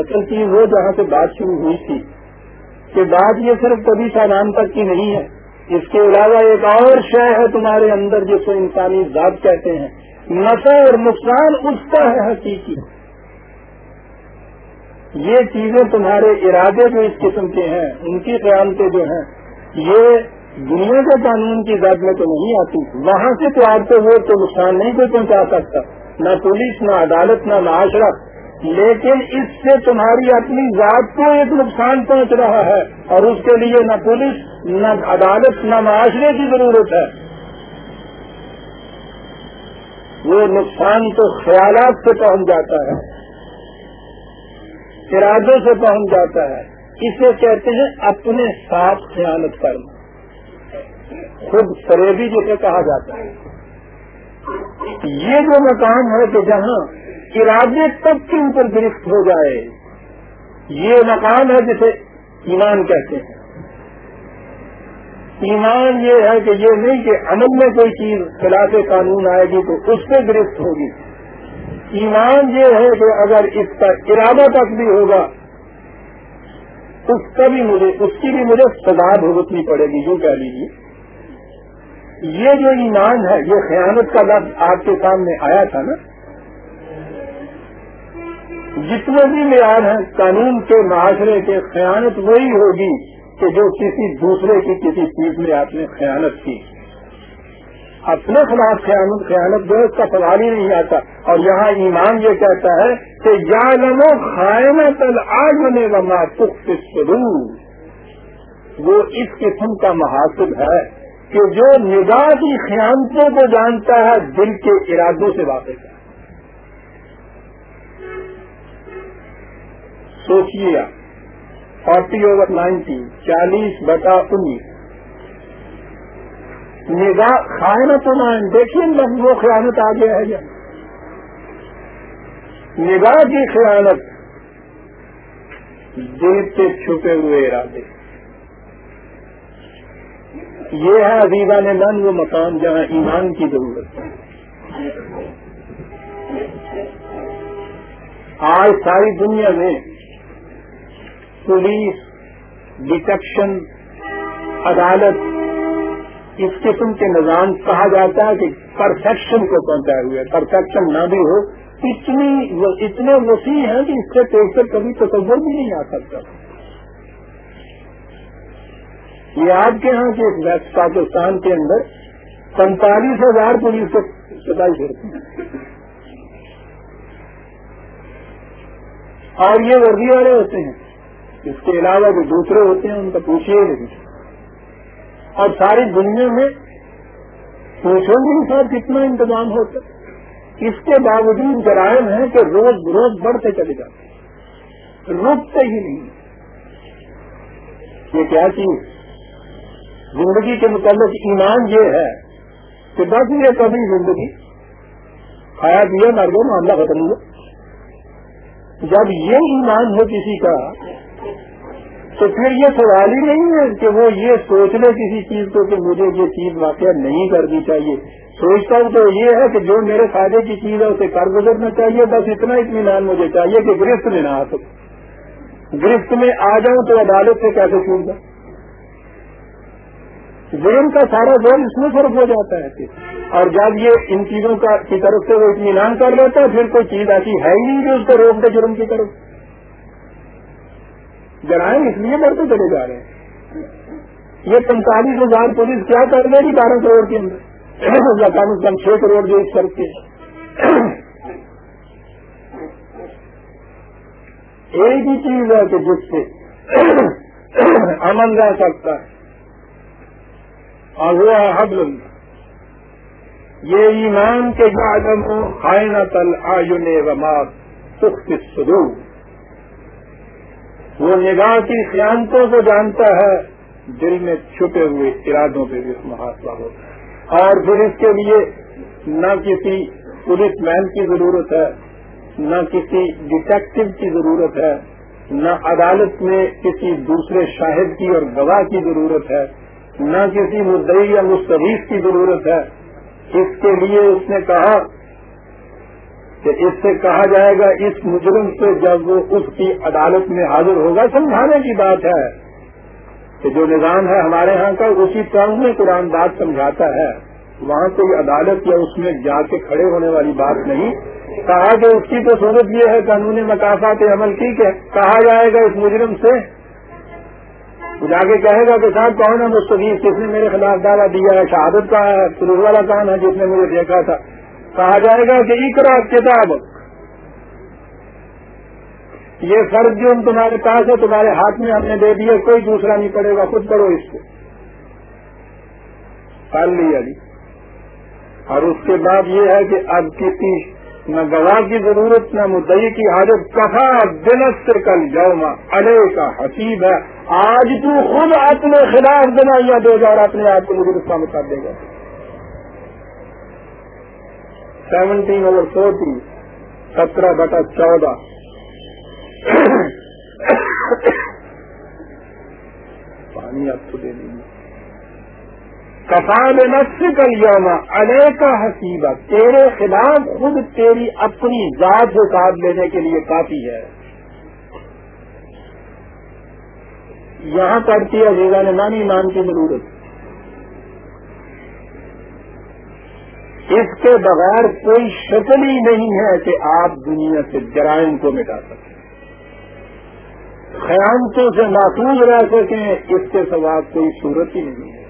اصل چیز وہ جہاں سے بات شروع ہوئی تھی کہ بات یہ صرف کبھی سامان تک کی نہیں ہے۔ اس کے علاوہ ایک اور شے ہے تمہارے اندر جس کو انسانی ذات کہتے ہیں۔ نفع اور نقصان اس کا ہے حقیقی۔ یہ چیزیں تمہارے ارادے جو اس قسم کے ہیں، ان کی قیامتیں جو ہیں۔ یہ دنیا کے قانون کی ذات میں تو نہیں آتی۔ وہاں سے تو آپ کو وہ تو نقصان نہیں کوئی پہنچا سکتا۔ نہ پولیس، نہ عدالت، نہ معاشرہ۔ لیکن اس سے تمہاری اپنی ذات کو ایک نقصان پہنچ رہا ہے اور اس کے لیے نہ پولیس، نہ عدالت، نہ معاشرے کی ضرورت ہے۔ وہ نقصان تو خیالات سے پہنچ جاتا ہے ارادے سے پہنچ جاتا ہے۔ اسے کہتے ہیں اپنے ساتھ خیانت کرنا۔ خود فریبی جسے کہا جاتا ہے۔ یہ جو مقام ہے کہ جہاں ارادے تب کے اوپر گرفت ہو جائے۔ یہ مقام ہے جسے ایمان کہتے ہیں۔ ایمان یہ ہے کہ یہ نہیں کہ عمل میں کوئی چیز خلاف قانون آئے گی تو اس پہ گرفت ہوگی۔ ایمان یہ ہے کہ اگر اس کا ارادہ تک بھی ہوگا، اس کا بھی مجھے، اس کی بھی مجھے سزا بھگتنی پڑے گی، یوں کہہ لیجیے۔ یہ جو ایمان ہے، یہ خیانت کا لفظ آپ کے سامنے آیا تھا نا جتنے بھی معیار ہیں، قانون کے معاشرے کے خیانت وہی ہوگی کہ جو کسی دوسرے کی کسی چیز میں آپ نے خیانت کی۔ اپنے خلاف خیانت خیانت جو اس کا سوال ہی نہیں آتا۔ اور یہاں ایمان یہ کہتا ہے کہ یا لمو خائن تل آج بنے گا وہ اس قسم کا محاسب ہے کہ جو نگاہ کی خیانتوں کو جانتا ہے، دل کے ارادوں سے واقف ہے۔ سوچیے فورٹی اوور نائنٹی، چالیس بٹا انیس۔ نگاہ خیانت ہونا دیکھیے وہ خیانت آ گیا ہے یا۔ نگاہ کی خیانت دل کے چھپے ہوئے ارادے۔ یہ ہے عزیزہ نے من وہ مقام جہاں ایمان کی ضرورت ہے۔ آج ساری دنیا میں پولیس ڈیٹیکشن عدالت، اس قسم کے نظام کہا جاتا ہے کہ پرفیکشن کو پہنچائے ہوئے پرفیکشن نہ بھی ہو، اتنی اتنے وسیع ہیں کہ اس سے پیش کر کبھی تصور بھی نہیں آ سکتا۔ یہ آپ کے یہاں کے ویسٹ پاکستان کے اندر پینتالیس ہزار پولیس سدائی کرتی ہیں اور یہ وردی والے ہوتے ہیں۔ اس کے علاوہ جو دوسرے ہوتے ہیں ان کا پوچھیے نہیں۔ اور ساری دنیا میں پوچھو گے صاحب کتنا انتظام ہوتا اس کے باوجود جرائم ہے کہ روز روز بڑھتے چلے جاتے رکتے ہی نہیں۔ یہ کیا چیز؟ زندگی کے متعلق ایمان یہ ہے کہ بس یہ کبھی زندگی کھایا پیا مر گیا معاملہ ختم ہوا۔ جب یہ ایمان ہو کسی کا تو پھر یہ سوال ہی نہیں ہے کہ وہ یہ سوچ لے کسی چیز کو کہ مجھے یہ چیز واقع نہیں کرنی چاہیے۔ سوچتا ہوں تو یہ ہے کہ جو میرے فائدے کی چیز ہے اسے کر گزرنا چاہیے، بس اتنا اطمینان مجھے چاہیے کہ گرفت میں نہ آ سکے گرفت میں آ جاؤں تو عدالت سے کیسے چھوٹ جاؤں؟ ذہن کا سارا زور اس میں فرق ہو جاتا ہے اور جب یہ ان چیزوں کا کی طرف سے وہ اطمینان کر لیتا ہے، پھر کوئی چیز ایسی ہے ہی نہیں جو اس کو روک دے جرم کی طرف۔ جرائم اس لیے بڑھتے چلے جا رہے ہیں۔ یہ پینتالیس ہزار پولیس کیا کر رہے گی بارہ کروڑ کے اندر؟ کم از کم چھ کروڑ جو اس کے ایک ہی چیز ہے کہ جس سے امن رہ سکتا ہے۔ اور وہ ہے حبل۔ یہ ایمان کے جادم ہو خائنہ تل آیون وماد سخت وہ نگاہ کی خیانتوں کو جانتا ہے، دل میں چھپے ہوئے ارادوں پہ بھی محاسبہ ہوتا ہے۔ اور پھر اس کے لیے نہ کسی پولیس مین کی ضرورت ہے، نہ کسی ڈیٹیکٹو کی ضرورت ہے، نہ عدالت میں کسی دوسرے شاہد کی اور گواہ کی ضرورت ہے، نہ کسی مدعی یا مستحیف کی ضرورت ہے۔ اس کے لیے اس نے کہا کہ اس سے کہا جائے گا، اس مجرم سے جب وہ اس کی عدالت میں حاضر ہوگا، سمجھانے کی بات ہے کہ جو نظام ہے ہمارے ہاں کا، اسی طرح میں قرآن بات سمجھاتا ہے۔ وہاں کوئی عدالت یا اس میں جا کے کھڑے ہونے والی بات نہیں۔ کہا کہ اس کی تو صورت یہ ہے، قانون مقافات عمل کی، کہ کہا جائے گا اس مجرم سے۔ جا کے کہے گا کہ صاحب، کون ہے مستقیف کس نے میرے خلاف دعویٰ دیا ہے؟ شہادت کا ہے والا کون ہے جس نے مجھے دیکھا تھا؟ کہا جائے گا کہ اکرا کتاب. یہ فرض جو ہم تمہارے پاس ہے، تمہارے ہاتھ میں ہم نے دے دیا کوئی دوسرا نہیں پڑے گا، خود پڑھو اس کو. پال لیا جی اور اس کے بعد یہ ہے کہ اب کسی نہ گواہ کی ضرورت، نہ مدعی کی حاجت کہا دنس سے کل جاؤ ارے کا حسیب ہے آج تو خود اپنے خلاف دنائیاں دے گا اور اپنے آپ کو مجھے کا متا دے گا. سیونٹین اوور فورٹی سترہ بٹا چودہ پانی آپ کو دے دیں گے کفان نفس کل یوما کا حسیبہ تیرے خلاف خود تیری اپنی ذات حساب لینے کے لیے کافی ہے یہاں پڑتی ہے ریزا نے مانی ایمان کی ضرورت اس کے بغیر کوئی شکل ہی نہیں ہے کہ آپ دنیا سے جرائم کو مٹا سکیں۔ خیانتوں سے محفوظ رہ سکیں، اس کے سوا کوئی صورت ہی نہیں ہے۔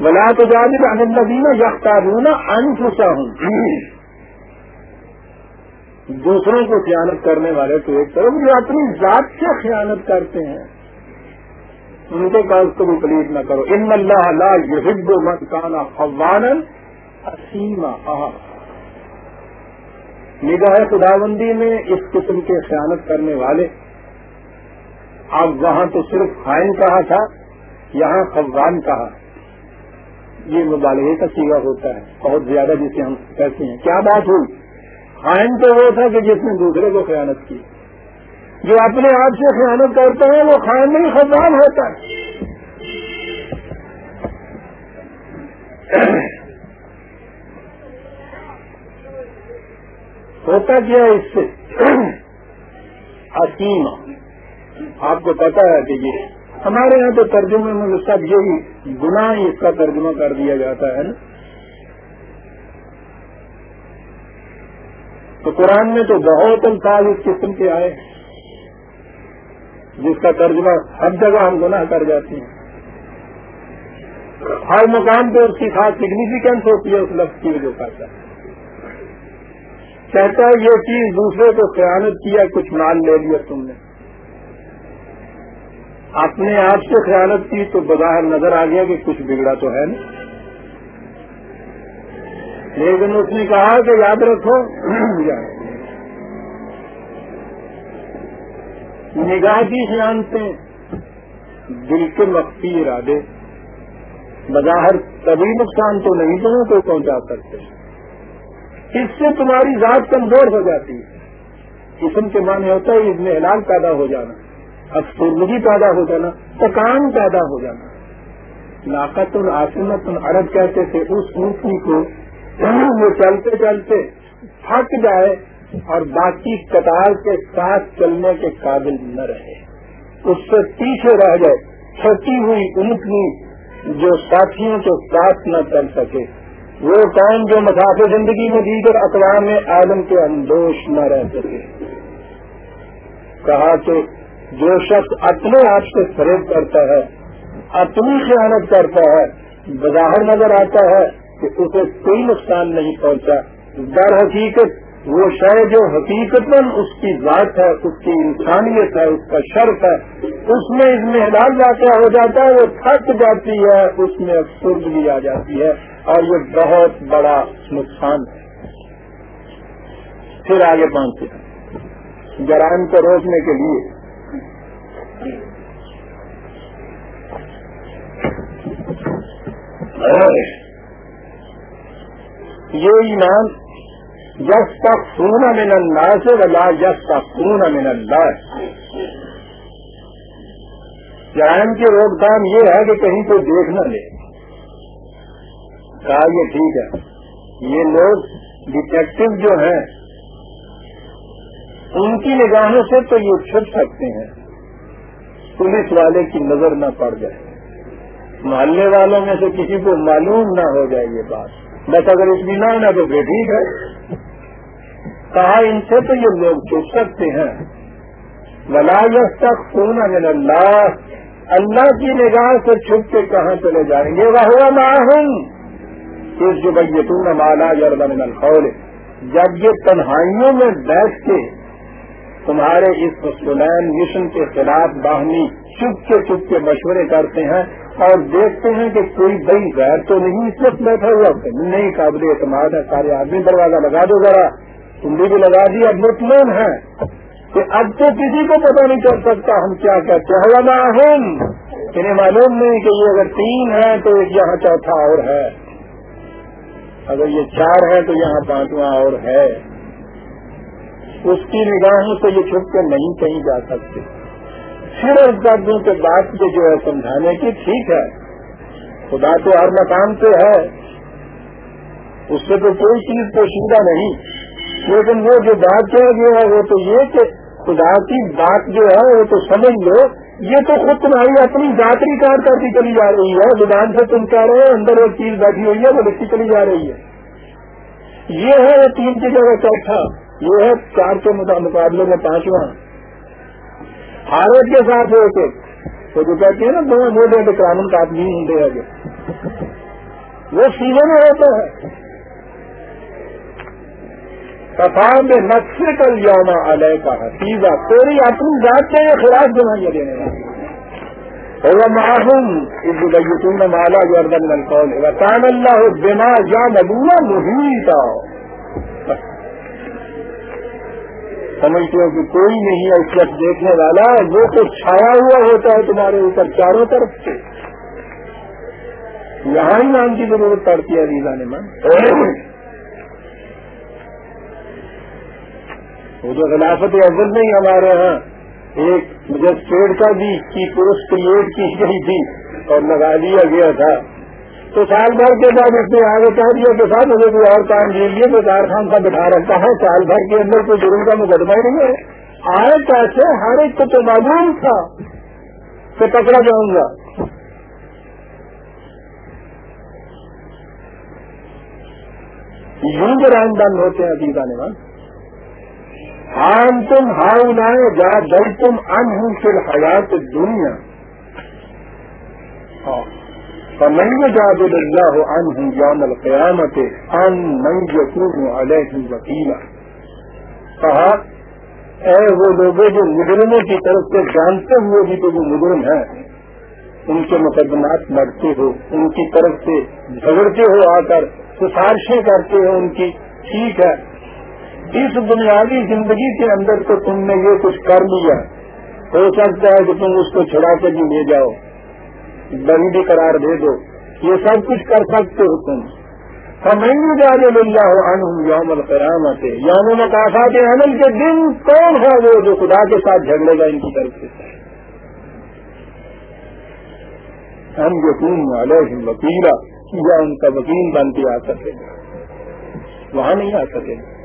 بلا تو جانب آنند دینا یختارون انفسا ہوں دوسروں کو خیانت کرنے والے تو ایک طرف جو اپنی ذات سے خیانت کرتے ہیں۔ ان کے کاغذ کو بھی پلیز نہ کرو۔ ان اللہ لا یحب مت کانا فوان اسیما نگاہ خداوندی میں اس قسم کے خیانت کرنے والے اب وہاں تو صرف خائن کہا تھا، یہاں فوان کہا۔ یہ مبالغے کا سیوا ہوتا ہے۔ بہت زیادہ جسے ہم کہتے ہیں۔ کیا بات ہوئی؟ خائن تو وہ تھا کہ جس نے دوسرے کو خیانت کی۔ جو اپنے آپ سے خیانت کرتے ہیں، وہ خائن نہیں خزان ہوتا ہے۔ ہوتا کیا اس سے؟ حکیم، آپ کو پتا ہے کہ یہ ہمارے یہاں تو ترجمے میں سب یہی گناہ ہی اس کا ترجمہ کر دیا جاتا ہے نا۔ تو قرآن میں تو بہت الفاظ اس قسم کے آئے۔ ہیں جس کا ترجمہ ہر جگہ ہم گناہ کر جاتے ہیں۔ ہر مقام پہ اس کی خاص سگنیفیکینس ہوتی ہے اس لفظ کی جو کہتا کہتا ہے یہ چیز دوسرے کو خیانت کیا کچھ مال لے لیا تم نے۔ اپنے آپ سے خیالت کی تو بظاہر نظر آ گیا کہ کچھ بگڑا تو ہے نا لیکن اس نے کہا کہ یاد رکھو نگاہ کی خیانتیں دل کے مخفی ارادے بظاہر کبھی نقصان تو نہیں تمہیں کوئی پہنچا سکتے اس سے تمہاری ذات کمزور ہو جاتی ہے۔ قسم کے معنی ہوتا ہے اس میں حلال پیدا ہو جانا افسردگی پیدا ہو جانا، تکان پیدا ہو جانا۔ لاقت العاصمت عرب کہتے تھے، اس اونٹنی کو وہ چلتے چلتے تھک جائے اور باقی قطار کے ساتھ چلنے کے قابل نہ رہے۔ اس سے پیچھے رہ جائے تھکی ہوئی اونٹنی جو ساتھیوں کے ساتھ نہ چل سکے۔ وہ کام جو مسافر زندگی میں دیگر اقوام عالم کے اندوش نہ رہ سکے۔ کہا کہ جو شخص اپنے آپ سے فریب کرتا ہے، اپنی خیانت کرتا ہے، بظاہر نظر آتا ہے کہ اسے کوئی نقصان نہیں پہنچا۔ در حقیقت وہ شے جو حقیقت اس کی ذات ہے، اس کی انسانیت ہے، اس کا شرف ہے، اس میں اس میں حلال واقع ہو جاتا ہے، وہ تھک جاتی ہے، اس میں افسرد بھی آ جاتی ہے اور یہ بہت بڑا نقصان ہے۔ پھر آگے پہنچے جرائم کو روکنے کے لیے۔ یہ ایمان یس کا خون من اللہ سے ولا یس کا خون من اللہ. جرائم کی روک تھام یہ ہے کہ کہیں کوئی دیکھ نہ لے. کہا یہ ٹھیک ہے. یہ لوگ ڈیٹیکٹو جو ہیں، ان کی نگاہوں سے تو یہ چھپ سکتے ہیں۔ پولیس والے کی نظر نہ پڑ جائے۔ محلے والوں میں سے کسی کو معلوم نہ ہو جائے یہ بات۔ بس اگر اطمینان ہے تو پھر ٹھیک ہے۔ کہا ان سے تو یہ لوگ چھپ سکتے ہیں۔ ولاس تک سونا من اللہ اللہ کی نگاہ سے چھپ کے کہاں چلے جائیں گے؟ وہ ہوا معاہم اس جو بھائی مالا من الخول جب یہ تنہائیوں میں بیٹھ کے تمہارے اس مسلمان مشن کے خلاف باہمی چپ کے چپ کے مشورے کرتے ہیں اور دیکھتے ہیں کہ کوئی بئی غیر تو نہیں اس وقت بیٹھا ہوا نہیں، قابل اعتماد ہے۔ سارے آدمی دروازہ لگا دو ذرا۔ تم بھی لگا دی، اب مطمئن ہے کہ اب تو کسی کو پتہ نہیں چل سکتا ہم کیا کہتے ہیں۔ ہم انہیں معلوم نہیں کہ یہ اگر تین ہے تو یہاں چوتھا اور ہے۔ اگر یہ چار ہے تو یہاں پانچواں اور ہے۔ اس کی نگاہوں سے یہ چھپ کر نہیں کہیں جا سکتے۔ پھر اس دردوں کے بعد کے جو ہے سمجھانے کی ٹھیک ہے۔ خدا تو ہر مقام پہ ہے۔ اس سے تو کوئی چیز پوشیدہ نہیں۔ لیکن وہ جو بات کیا گیا ہے وہ تو یہ کہ خدا کی بات جو ہے، وہ تو سمجھ لو، یہ تو خود تمہاری اپنی جاتری کار کرتی چلی جا رہی ہے۔ زبان سے تم کہہ رہے ہو، اندر ایک چیز بیٹھی ہوئی ہے، وہ لکھتی چلی جا رہی ہے۔ یہ ہے وہ تین کی جگہ چوتھا یہ ہے چار کے مقابلے میں پانچواں۔ حالت کے ساتھ ہو کے تو جو کہتے ہیں نا، دونوں دو دو کا آدمی ہوں گے وہ سیزن میں ہوتا ہے کفان میں نقصے کل یوما علیہ کا حفیظہ، تیری اپنی ذات کے خلاف دنائیاں دینے والی معاہم عزت مالا جردن القول. اللہ بنا یا مدونہ محیط سمجھتے ہو کہ کوئی نہیں ہے اس وقت دیکھنے والا، وہ تو چھایا ہوا ہوتا ہے تمہارے اوپر، چاروں طرف سے. یہاں ہی نام کی ضرورت پڑتی ہے ریزا نے من وہ جو خلافت اول نہیں ہمارے یہاں ایک مجسٹریٹ کا بھی، کی پوسٹ کریٹ کی گئی تھی، اور لگا دیا گیا تھا۔ تو سال بھر کے بعد اس نے آگے کہہ دیا کہ ساتھ مجھے کوئی اور کام دے لیے تو کارخان کا بٹھا رکھتا ہے سال بھر کے اندر کوئی جرم کا مقدمہ ہی نہیں ہے۔ آئے کیسے ہر ایک کو تو معلوم تھا کہ پکڑا جاؤں گا۔ یوں جو رائن بند ہوتے ہیں عزیزہ نے ہاں تم ہاؤ لائے جا دل تم ان ہوں پھر حیات دنیا فمن جاد اللہ عنہ یوم القیامت ان من یکون علیہ وکیلا۔ کہا، اے وہ لوگ جو مجرموں کی طرف سے جانتے ہوئے بھی تو وہ مجرم ہیں۔ ان کے مقدمات لڑتے ہو، ان کی طرف سے جھگڑتے ہو آ کر، سفارشیں کرتے ہو، ان کی، ٹھیک ہے۔ اس بنیادی زندگی کے اندر تو تم نے یہ کچھ کر لیا۔ ہو سکتا ہے کہ تم اس کو چھڑا کے بھی لے جاؤ۔ بڑی بھی قرار دے دو۔ یہ سب کچھ کر سکتے ہو تم۔ ہمیں جا للہ ہو یوم القرامت یوم یعنی مقافات عمل کے دن کون ہے وہ جو خدا کے ساتھ جھگڑے گا ان کی طرف سے؟ ہم یقین والے وکیلا یا ان کا وکیل بن کے آ سکے وہاں نہیں آ سکے۔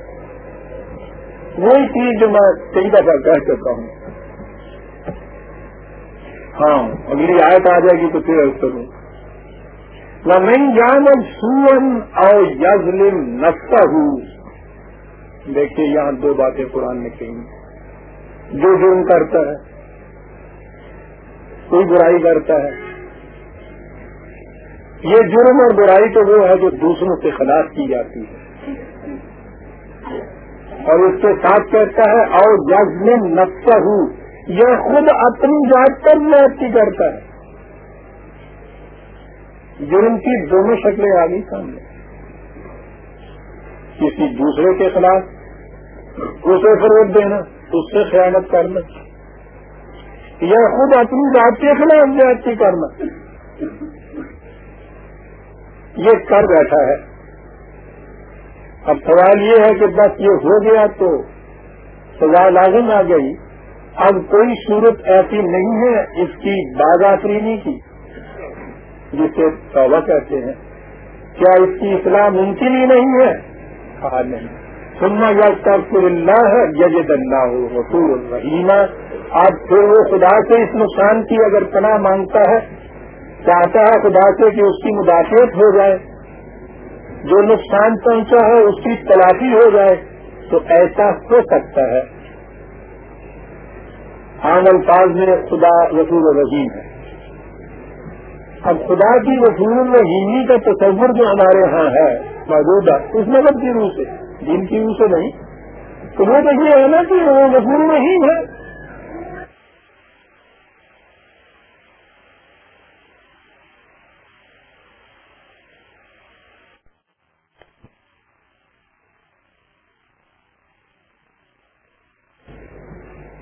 وہی چیز جو میں کئی دفعہ کہہ چکا ہوں۔ ہاں اگلی آیت آ جائے گی تو پھر اس کروں۔ میں جان سون اور یزلم نستا ہوں دیکھیے یہاں دو باتیں قرآن نے کہی جو جرم کرتا ہے، کوئی برائی کرتا ہے۔ یہ جرم اور برائی تو وہ ہے جو دوسروں کے خلاف کی جاتی ہے۔ اور اس کے ساتھ کہتا ہے، اور جگ میں نقصہ ہوں. یہ خود اپنی ذات پر بھی کرتا ہے۔ جرم کی دونوں شکلیں آ گئی سامنے۔ کسی دوسرے کے خلاف اسے فروغ دینا، اس سے خیالت کرنا۔ یا خود اپنی ذات کے خلاف زیادتی کرنا۔ یہ کر بیٹھا ہے۔ اب سوال یہ ہے کہ بس یہ ہو گیا تو سزا لازم آ گئی۔ اب کوئی صورت ایسی نہیں ہے اس کی آفرینی کی جسے توبہ کہتے ہیں۔ کیا اس کی اطلاع ممکن ہی نہیں ہے؟ ہاں نہیں۔ سننا یا تفر اللہ ہے یج اللہ ہو رسول الرحیمہ اب پھر وہ خدا سے اس نقصان کی اگر پناہ مانگتا ہے، چاہتا ہے خدا سے کہ اس کی مدافعت ہو جائے۔ جو نقصان پہنچا ہے اس کی تلافی ہو جائے تو ایسا ہو سکتا ہے۔ عام الفاظ میں خدا رسول الرحیم ہے۔ اب خدا کی رسول الرحیمی کا تصور جو ہمارے ہاں ہے، موجودہ، اس مطلب کی روح سے جن کی روح سے نہیں۔ تو وہ تو یہ ہے نا کہ وہ رسول الرحیم ہے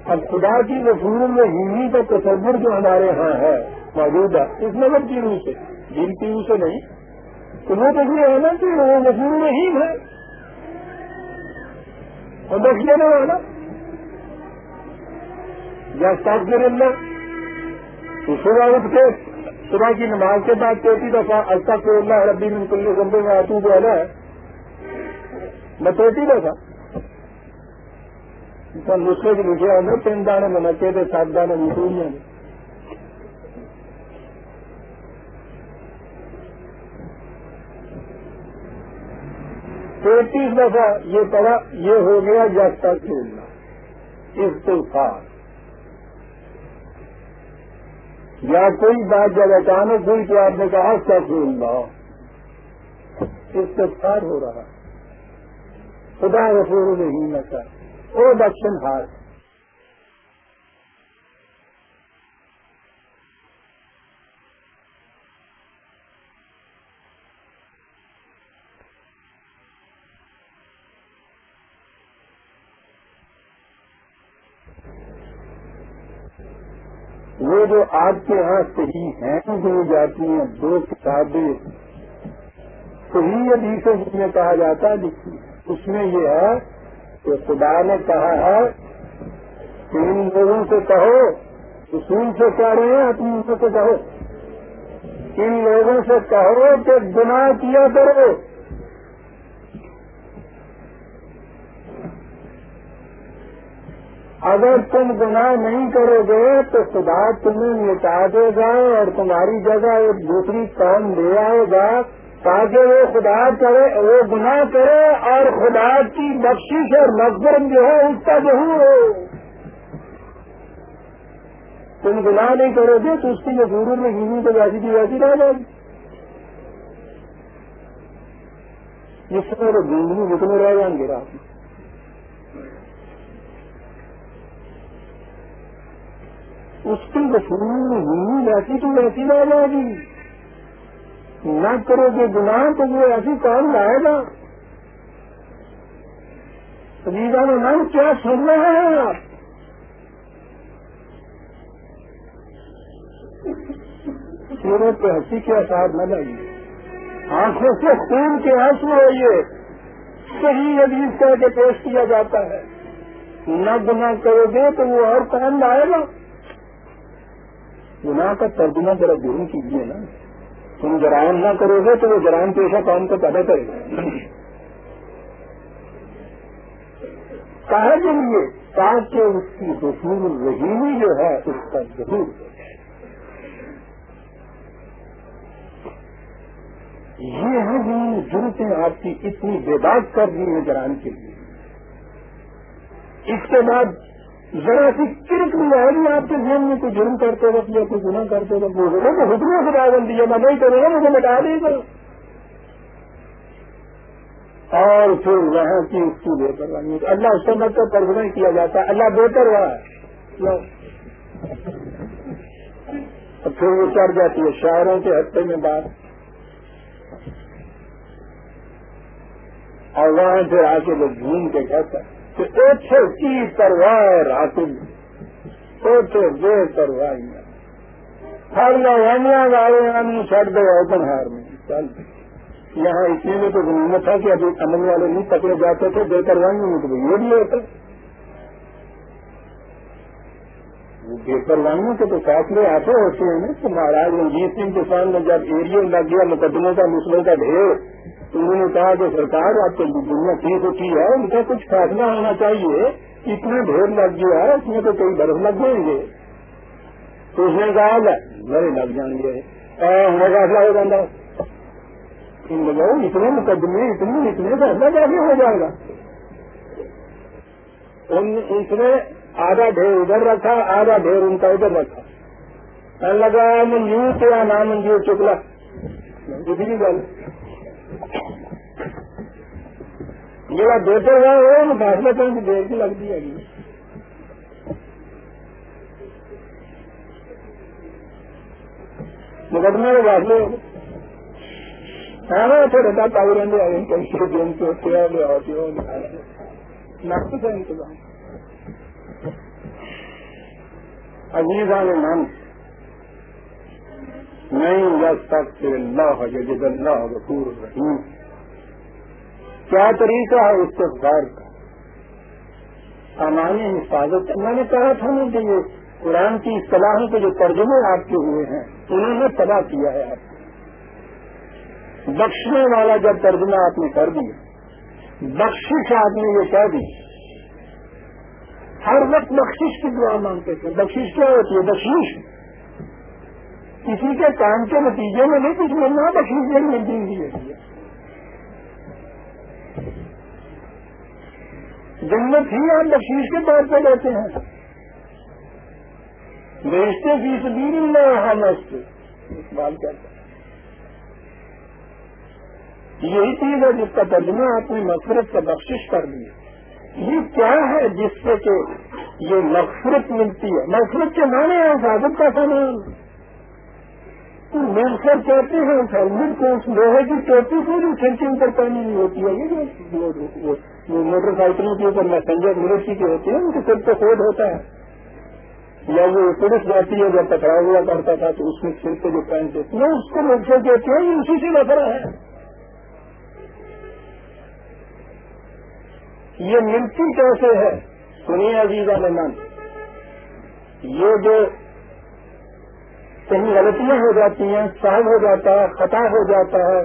اب خدا کی رسول میں ہندی کا تصور جو ہمارے ہاں ہے، موجودہ، اس نظر کی روح سے جن کی روح سے نہیں۔ تو وہ تو یہ ہے نا کہ وہ رسول میں ہی ہے۔ اور بس دینے والا یا سات اللہ تو صبح اٹھ کے، صبح کی نماز کے بعد چوٹی دفعہ الطاف اللہ ربی کل سمبے میں آتو جو ہے نا میں چوٹی دفعہ۔ نسخے کی لکھے ہوئے تین دانے میں نچے تھے سات دانے تینتیس دفعہ یہ پڑا یہ ہو گیا جگتا کھیلنا استفار یا کوئی بات جب اچانک ہوئی تو آپ نے کہا کیا کھیل رہا استفار ہو رہا خدا رسول نہیں نہ وہ دکشن ہار وہ جو آپ کے یہاں صحیح ہیں دی جاتی ہیں، دو کتابیں صحیح حدیثوں جس میں کہا جاتا ہے اس میں یہ ہے کہ خدا نے کہا ہے کہ ان لوگوں سے کہو اصول سے کہہ رہے ہیں، اپنی ان سے کہو۔ ان لوگوں سے کہو کہ گناہ کیا کرو۔ اگر تم گناہ نہیں کرو گے تو خدا تمہیں مٹا دے گا اور تمہاری جگہ ایک دوسری قوم لے آئے گا۔ تاکہ وہ خدا کرے، وہ گناہ کرے اور خدا کی بخشش اور مقبر جو ہے اس کا ظہور ہو تم گناہ نہیں کرو گے تو اس کی جو میں ہندو تو ویسی کی ویسی رہ جائے گی۔ جس میں وہ گندگی جتنے رہ جائیں گے رات میں۔ اس کی وصول ایسی تو ویسی رہ جائے گی۔ نہ کرو گے گناہ تو وہ ایسی کام لائے گا۔ سبیزا میں نام کیا سن رہے ہیں آپ؟ سوروں پہ ہنسی کے اثر نہ لگی۔ آنکھوں سے خون کے آنسو ہوئیے صحیح عزیز کر کے پیش کیا جاتا ہے۔ نہ گناہ کرو گے تو وہ اور کام لائے گا۔ گناہ کا ترجمہ ذرا جرم کیجیے نا۔ تم جرائم نہ کرو گے تو وہ جرائم پیشہ کام کو پیدا کرے گا۔ کہا کے لیے؟ تاکہ اس کی حصول رحیمی جو ہے، اس کا ضرور یہ ہیں ضرورتیں آپ کی اتنی بے بات کر دی ہیں جرائم کے لیے۔ اس کے بعد ذرا سی کرک بھی آئے گی آپ کے ذہن میں کوئی جرم کرتے وقت یا کوئی گناہ کرتے وقت، وہ ہوگا تو حکموں سے بادل دیا میں نہیں کروں گا، مجھے مٹا دے گا۔ اور پھر وہاں کی اس کی بہتر بنی اللہ اس سمجھ کا ترجمہ کیا جاتا ہے، اللہ بہتر ہوا ہے۔ پھر وہ چڑھ جاتی ہے شہروں کے ہفتے میں بات۔ اور وہاں پھر آ کے وہ گھوم کے کہتا ہے اوچھے کی پرواہ حاصل اوچھے بے پرواہ ہر لوہانیاں والے ہم چھڑ اوپن ہار میں۔ چل۔ یہاں اس لیے تو غنیمت تھا کہ ابھی امن والے نہیں پکڑے جاتے تھے، بے پرواہی میں تو یہ بھی ہوتا بے پروائیوں کے تو فیصلے ایسے ہوتے ہیں نا کہ مہاراج رنجیت سنگھ کے سامنے جب ایریا لگ گیا، مقدموں کا مسلم کا ڈھیر۔ انہوں نے کہا کہ سرکار آپ کو دنیا ٹھیک ہوتی ہے، ان کا کچھ فیصلہ ہونا چاہیے۔ اتنا ڈھیر لگ گیا ہے، اس میں تو کئی برف لگ جائیں گے تو اس نے کہا بڑے لگ جائیں گے ہمیں فیصلہ ہو جاتا ان لوگوں اتنے مقدمے، اتنے اتنے فیصلہ کیسے ہو جائے گا؟ اس نے آدھا ڈھیر ادھر رکھا، آدھا ڈھیر ان کا ادھر رکھا۔ لگا منجور کیا نام منجور چکلا۔ دوسری گل جا بہتر ہے وہ فیصلہ کرنے کی دیر بھی لگتی ہے مقدمے کے فیصلے ہاں اتنے ردا پائی رہتے ہیں کئی دن سے ہوتے ہیں نقص ہے انتظام عزیز نے من نہیں جب تک اللہ جد اللہ غفور رحیم کیا طریقہ ہے اس کے کا؟ سامان حفاظت۔ میں نے کہا تھا نا کہ یہ قرآن کی اصطلاحوں کے جو ترجمے آپ کے ہوئے ہیں، انہوں نے تباہ کیا ہے آپ کو۔ بخشنے والا جب ترجمہ آپ نے کر دیا، بخشش آپ نے یہ کہہ دی۔ ہر وقت بخشش کی دعا مانگتے تھے۔ بخشش کیا ہوتی ہے؟ بخشش۔ کسی کے کام کے نتیجے میں نہیں کچھ ملنا بخشش نہیں ملتی ہوتی جنت ہی آپ بخشیش کے طور پہ لیتے ہیں۔ بیچتے فیس بھی ہم اقبال کرتے یہی چیز ہے جس کا ترجمہ اپنی مفرت کا بخشش کر دی یہ کیا ہے جس سے کہ یہ مغفرت ملتی ہے؟ مغفرت کے معنی ہے حفاظت کا سامان۔ مل کر کہتے ہیں ہیلمٹ کو اس لوہے کی ٹوپی سے بھی کھینچنگ پر پہنی نہیں ہوتی ہے، یہ جو موٹر سائیکلوں کے اوپر میسنجر ملٹری کی ہوتی ہے، ان کے سر پہ کوڈ ہوتا ہے۔ یا وہ پولیس جاتی ہے، جب پکڑا ہوا کرتا تھا، تو اس میں سر پہ جو پہنتے ہیں اس کو لوگ کہتے ہیں اسی سے نظر ہے۔ یہ ملتی کیسے ہے؟ سنیے عزیز من یہ جو کہیں غلطیاں ہو جاتی ہیں صاحب ہو جاتا ہے، خطا ہو جاتا ہے۔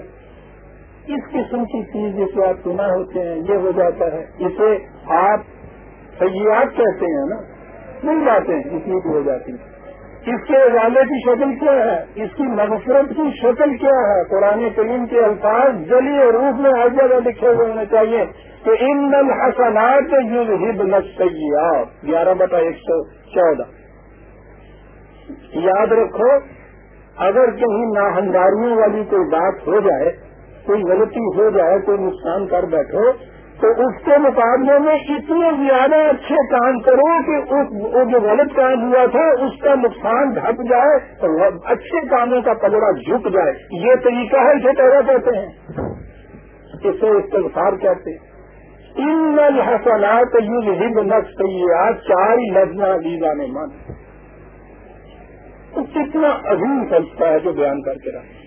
اس قسم کی چیز جسے آپ سنا ہوتے ہیں، یہ ہو جاتا ہے۔ اسے آپ سیاحت کہتے ہیں نا۔ مل جاتے ہیں، اس لیے ہو جاتی ہیں۔ اس کے اجالے کی شکل کیا ہے؟ اس کی مغفرت کی شکل کیا ہے؟ قرآن کریم کے الفاظ جلی اور روپ میں ہر جگہ لکھے ہوئے ہونے چاہیے۔ کہ ان دل حسنات یوں ہب نسیات گیارہ بتا ایک سو چودہ۔ یاد رکھو، اگر کہیں ناہنداریوں والی کوئی بات ہو جائے، کوئی غلطی ہو جائے، کوئی نقصان کر بیٹھو، تو اس کے مقابلے میں اتنے زیادہ اچھے کام کرو کہ وہ جو غلط کام ہوا تھا، اس کا نقصان ڈھک جائے اور اچھے کاموں کا پگڑا جھک جائے۔ یہ طریقہ ہے اسے پیدا کہتے ہیں۔ اسے استغفار کہتے ہیں۔ ان حسنات یوز ہند نقص آج چار ہی لفظ لیزا نے من تو کتنا عظیم فلسفہ ہے جو بیان کر کے رکھتے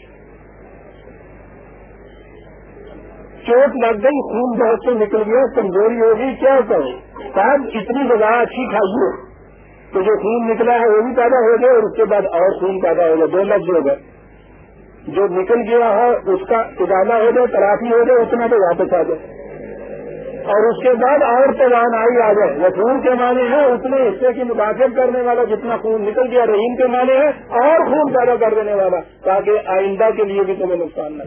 چوٹ لگ گئی، خون بہت سے نکل گیا کمزوری ہوگی کیا کرو صاحب، اتنی غذا اچھی کھائیے تو جو خون نکلا ہے وہ بھی پیدا ہو گئے اور اس کے بعد اور خون پیدا ہو گیا دو لفظ ہو گئے۔ جو نکل گیا ہے، اس کا ادارہ ہو جائے، تلافی ہو جائے، اتنا تو واپس آ جائے۔ اور اس کے بعد اور توان آئی آ جائے۔ وہ خون کے معنی ہے اتنے حصے کی مداخل کرنے والا جتنا خون نکل گیا، رحیم کے معنی ہے اور خون پیدا کر دینے والا، تاکہ آئندہ کے لیے بھی تمہیں نقصان نہ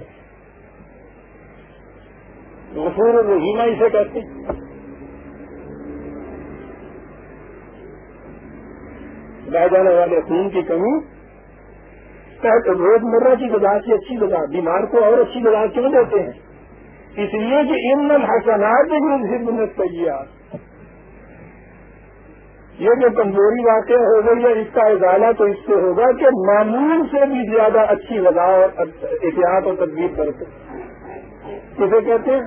غفور الرحیمہ اسے کہتے ہیں۔ بہ جانے والے خون کی کمی۔ کہ روز مرہ کی غذا سے اچھی غذا، بیمار کو اور اچھی غذا کیوں دیتے ہیں؟ اس لیے کہ ان حسنات بھی تیار یہ جو کمزوری واقع ہو گئی ہے، اس کا اضالہ تو اس سے ہوگا کہ معمول سے بھی زیادہ اچھی غذا اور احتیاط اور تدبیر کرتے کسے کہتے ہیں؟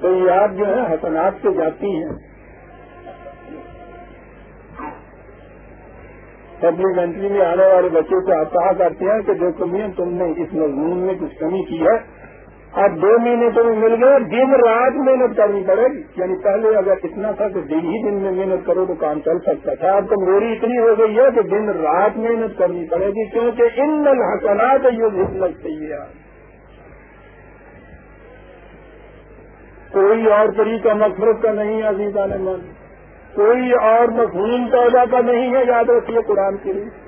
تو یاد جو ہے حسنات سے جاتی ہیں۔ سپلیمنٹری میں آنے والے بچوں سے آپ کہا کرتے ہیں کہ جو کمیاں تم نے اس مضمون میں کچھ کمی کی ہے۔ اب دو مہینے تمہیں مل گئے دن رات محنت کرنی پڑے گی۔ یعنی پہلے اگر اتنا تھا کہ دن ہی دن میں محنت کرو تو کام چل سکتا تھا۔ اب کمزوری اتنی ہو گئی ہے کہ دن رات محنت کرنی پڑے گی کیونکہ ان حسنات یہ حکمت چاہیے آپ کوئی اور طریقہ مفرت کا نہیں ہے عزیز عالمان کوئی اور مفہوم پیدا کا نہیں ہے یاد رکھیے قرآن کے لیے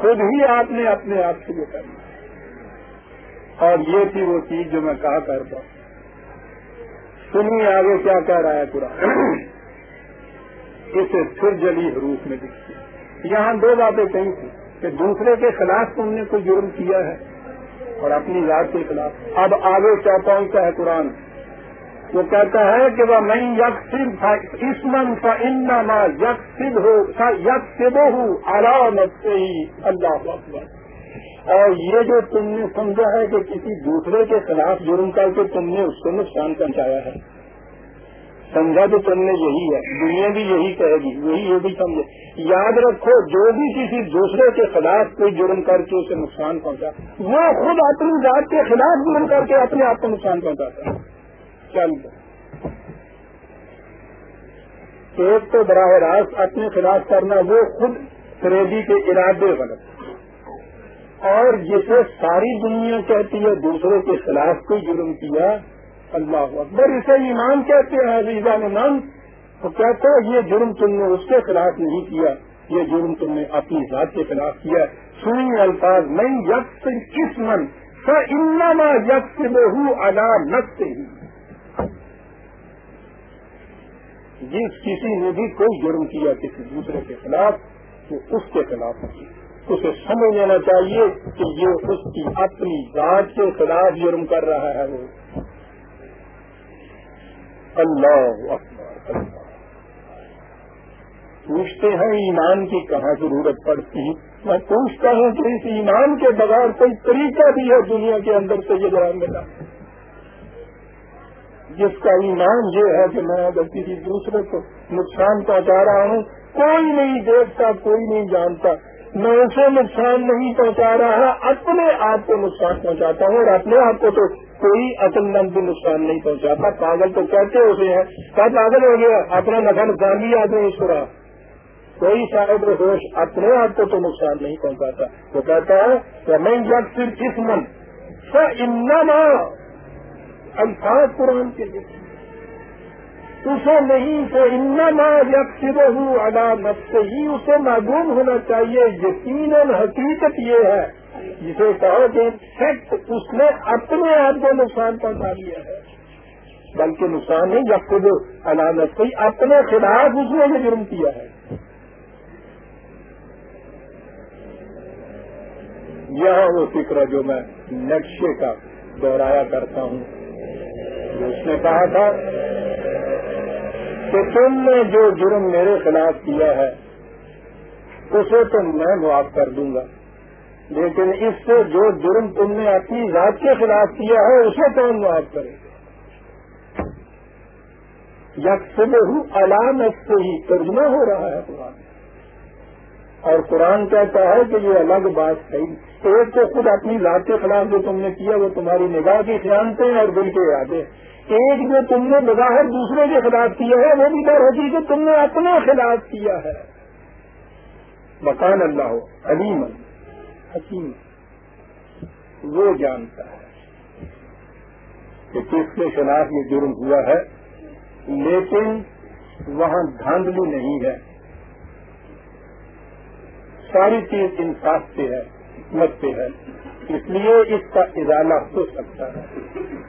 خود ہی آپ نے اپنے آپ سے یہ کرنا اور یہ تھی وہ چیز جو میں کہا کرتا ہوں سنیے آگے کیا کہہ رہا ہے قرآن۔ اسے پھر جلی حروف میں دکھتی یہاں دو باتیں کہیں تھی کہ دوسرے کے خلاف تم نے کوئی جرم کیا ہے اور اپنی ذات کے خلاف۔ اب آگے کیا پہنچتا ہے قرآن؟ وہ کہتا ہے کہ وہ میں یک اسمن کا انما یک سب ہو یک سب ہوں آرام سے ہی اللہ اور یہ جو تم نے سمجھا ہے کہ کسی دوسرے کے خلاف جرم کر کے تم نے اس کو نقصان پہنچایا ہے۔ سمجھا تو تم نے یہی ہے، دنیا بھی یہی کہے گی وہی یہ بھی سمجھے۔ یاد رکھو، جو بھی کسی دوسرے کے خلاف کوئی جرم کر کے اسے نقصان پہنچا، وہ خود اپنی ذات کے خلاف جرم کر کے اپنے آپ کو نقصان پہنچاتا ہے۔ چل ایک تو براہ راست اپنے خلاف کرنا، وہ خود فریدی کے ارادے غلط اور جسے ساری دنیا کہتی ہے دوسرے کے خلاف کوئی جرم کیا، اللہ اکبر۔ اسے ایمان کہتے ہیں، عزیزہ نے تو کہتے ہیں یہ جرم تم نے اس کے خلاف نہیں کیا، یہ جرم تم نے اپنی ذات کے خلاف کیا۔ سنی الفاظ میں یکس کس من انما یکس بہو ادا نقص ہی جس کسی نے بھی کوئی جرم کیا کسی دوسرے کے خلاف، تو اس کے خلاف اسے سمجھ لینا چاہیے کہ یہ اس کی اپنی ذات کے خلاف جرم کر رہا ہے وہ۔ اللہ اکبر پوچھتے ہیں ایمان کی کہاں ضرورت پڑتی میں پوچھتا ہوں کہ اس ایمان کے بغیر کوئی طریقہ بھی ہے دنیا کے اندر سے یہ جرام ملا جس کا ایمان یہ ہے کہ میں اگر کسی دوسرے کو نقصان پہنچا رہا ہوں، کوئی نہیں دیکھتا، کوئی نہیں جانتا۔ میں اسے نقصان نہیں پہنچا رہا، اپنے آپ کو نقصان پہنچاتا ہوں اور اپنے آپ کو تو کوئی عقل مند بھی نقصان نہیں پہنچاتا۔ پاگل تو کہتے اسے ہیں کب پاگل ہو گیا؟ اپنا نقل نقصان بھی آدمی اس طرح کوئی صاحب ہوش اپنے آپ کو تو نقصان نہیں پہنچاتا۔ وہ کہتا ہے کہ میں جب صرف اس من انما الفاظ قرآن کے لیے۔ اسے نہیں، تو انما یکسر ہوں عدالت سے ہی اسے معلوم ہونا چاہیے۔ یقیناً حقیقت یہ ہے، جسے کہو کہ فیکٹ اس نے اپنے آپ کو نقصان پہنچا دیا ہے۔ بلکہ نقصان نہیں جب خود عدالت سے اپنے خلاف اس نے یہ جرم کیا ہے۔ یہاں وہ فکر جو میں نقشے کا دوہرایا کرتا ہوں۔ اس نے کہا تھا کہ تم نے جو جرم میرے خلاف کیا ہے، اسے تو میں معاف کر دوں گا۔ لیکن اس سے جو جرم تم نے اپنی ذات کے خلاف کیا ہے، اسے کون معاف کرے؟ گا یک ہوں علامت سے ہی ترجمہ ہو رہا ہے قرآن اور قرآن کہتا ہے کہ یہ الگ بات ہے۔ ایک تو خود اپنی ذات کے خلاف جو تم نے کیا، وہ تمہاری نگاہ کی خیانتیں اور دل کے ارادے ایک جو تم نے بظاہر دوسرے کے خلاف کیا ہے، وہ بھی ڈر ہوتی کہ تم نے اپنے خلاف کیا ہے۔ مکان اللہ ہو علیم، حکیم۔ وہ جانتا ہے کہ کس کے خلاف یہ جرم ہوا ہے، لیکن وہاں دھاندلی نہیں ہے۔ ساری چیز انصاف سے ہے، حکمت سے ہے۔ اس لیے اس کا ازالہ ہو سکتا ہے۔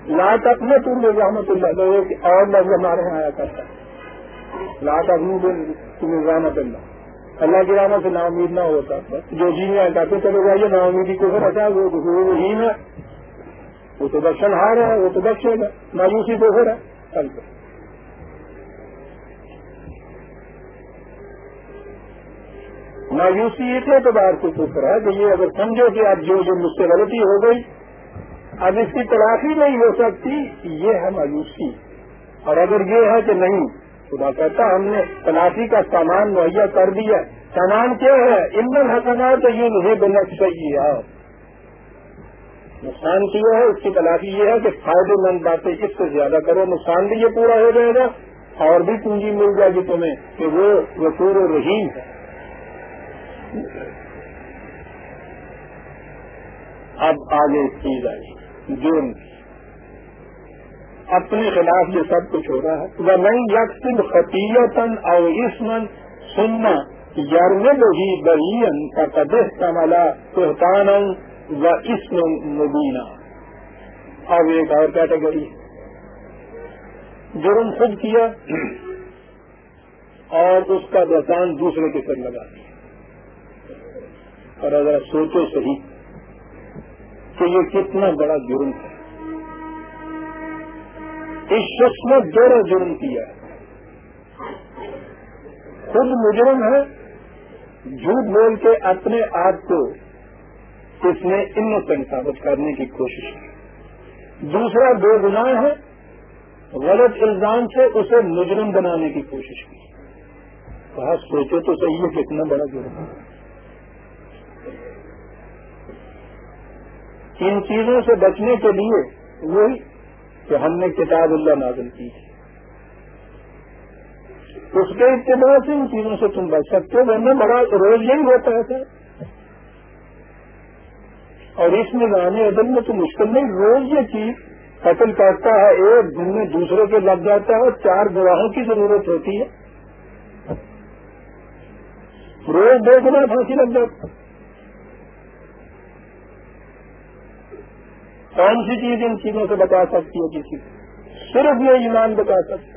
لا تک تم رحمت اللہ ایک اور لفظ ہمارے یہاں آیا کرتا ہے۔ لا تک تم رحمت اللہ۔ اللہ کی رحمت سے نا امید نہ ہوتا۔ جو جی میں کہتے چلے جائیے نا امیدی کو رکھا وہ وہی ہے۔ وہ تو دکشن ہار ہے، وہ تو دکشے گا مایوسی کو ہو رہا ہے مایوسی اس اعتبار سے کفر ہے کہ یہ اگر سمجھو کہ اب جو مجھ سے غلطی ہو گئی، اب اس کی تلافی نہیں ہو سکتی، یہ ہے مایوسی۔ اور اگر یہ ہے کہ نہیں، خدا کہتا ہم نے تلافی کا سامان مہیا کر دیا۔ سامان کیا ہے؟ ان حسنات یہ نہیں بننا چاہیے۔ نقصان کیا ہے؟ اس کی تلافی یہ ہے کہ فائدے مند باتیں اس سے زیادہ کرو، نقصان بھی یہ پورا ہو جائے گا۔ اور بھی پونجی مل جائے گی تمہیں کہ وہ رسور رحیم ہے۔ اب آگے چیز آئی جرم اپنے خلاف یہ سب کچھ ہو رہا ہے۔ وہ نہیں یکسب خطیتن اور اسمن سننا یارمد ہی بہین کا قدس کا ملا سہتان و اسم مبینہ اب ایک اور کیٹیگری۔ جرم خود کیا اور اس کا دہان دوسرے کے سر لگا دیا۔ اور اگر سوچو صحیح کہ یہ کتنا بڑا جرم ہے۔ اس شخص نے جوڑا جرم کیا۔ خود مجرم ہے۔ جھوٹ بول کے اپنے آپ کو اس نے انوسینٹ ثابت کرنے کی کوشش کی۔ دوسرا دو گناہ ہے۔ غلط الزام سے اسے مجرم بنانے کی کوشش کی۔ کہا سوچو تو صحیح ہے کتنا بڑا جرم ہے۔ ان چیزوں سے بچنے کے لیے وہی کہ ہم نے کتاب اللہ نازل کی اس کے اتباع سے ان چیزوں سے تم بچ سکتے ہو، ورنہ بڑا روز یہی ہوتا ہے سر اور اس نظام عدل میں تو مشکل نہیں، روز یہ چیز قتل کرتا ہے، ایک دن میں دوسرے کے لگ جاتا ہے اور چار گواہوں کی ضرورت ہوتی ہے۔ روز دو گنا پھانسی لگ جاتا کون سی چیز ان چیزوں سے بتا سکتی ہے کسی صرف یہ ایمان بتا سکتی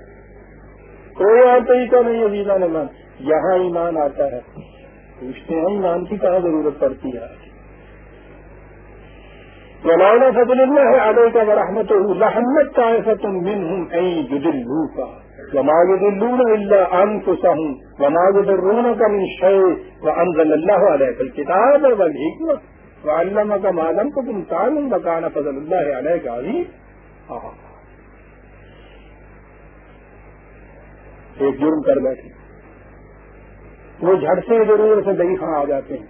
کوئی اور طریقہ نہیں ہے ایمان ایمان یہاں ایمان آتا ہے۔ پوچھتے ہیں ایمان کی کہاں ضرورت پڑتی ہے مولانا فضل اللہ ہے علیہ کا برحمت رحمت کا ایسا تم من ہوں جدلو کا وماغ دلون اللہ ان کو سہوں وماغ درون کا من شے و انزل اللہ علیہ کل کتاب و حکمت علامہ کا معلوم کو تم تعلم بکانا فضل اللہ علیہ کا بھی ایک جرم کر بیٹھے وہ جھٹ سے ضرور سے دہی خاں آ جاتے ہیں۔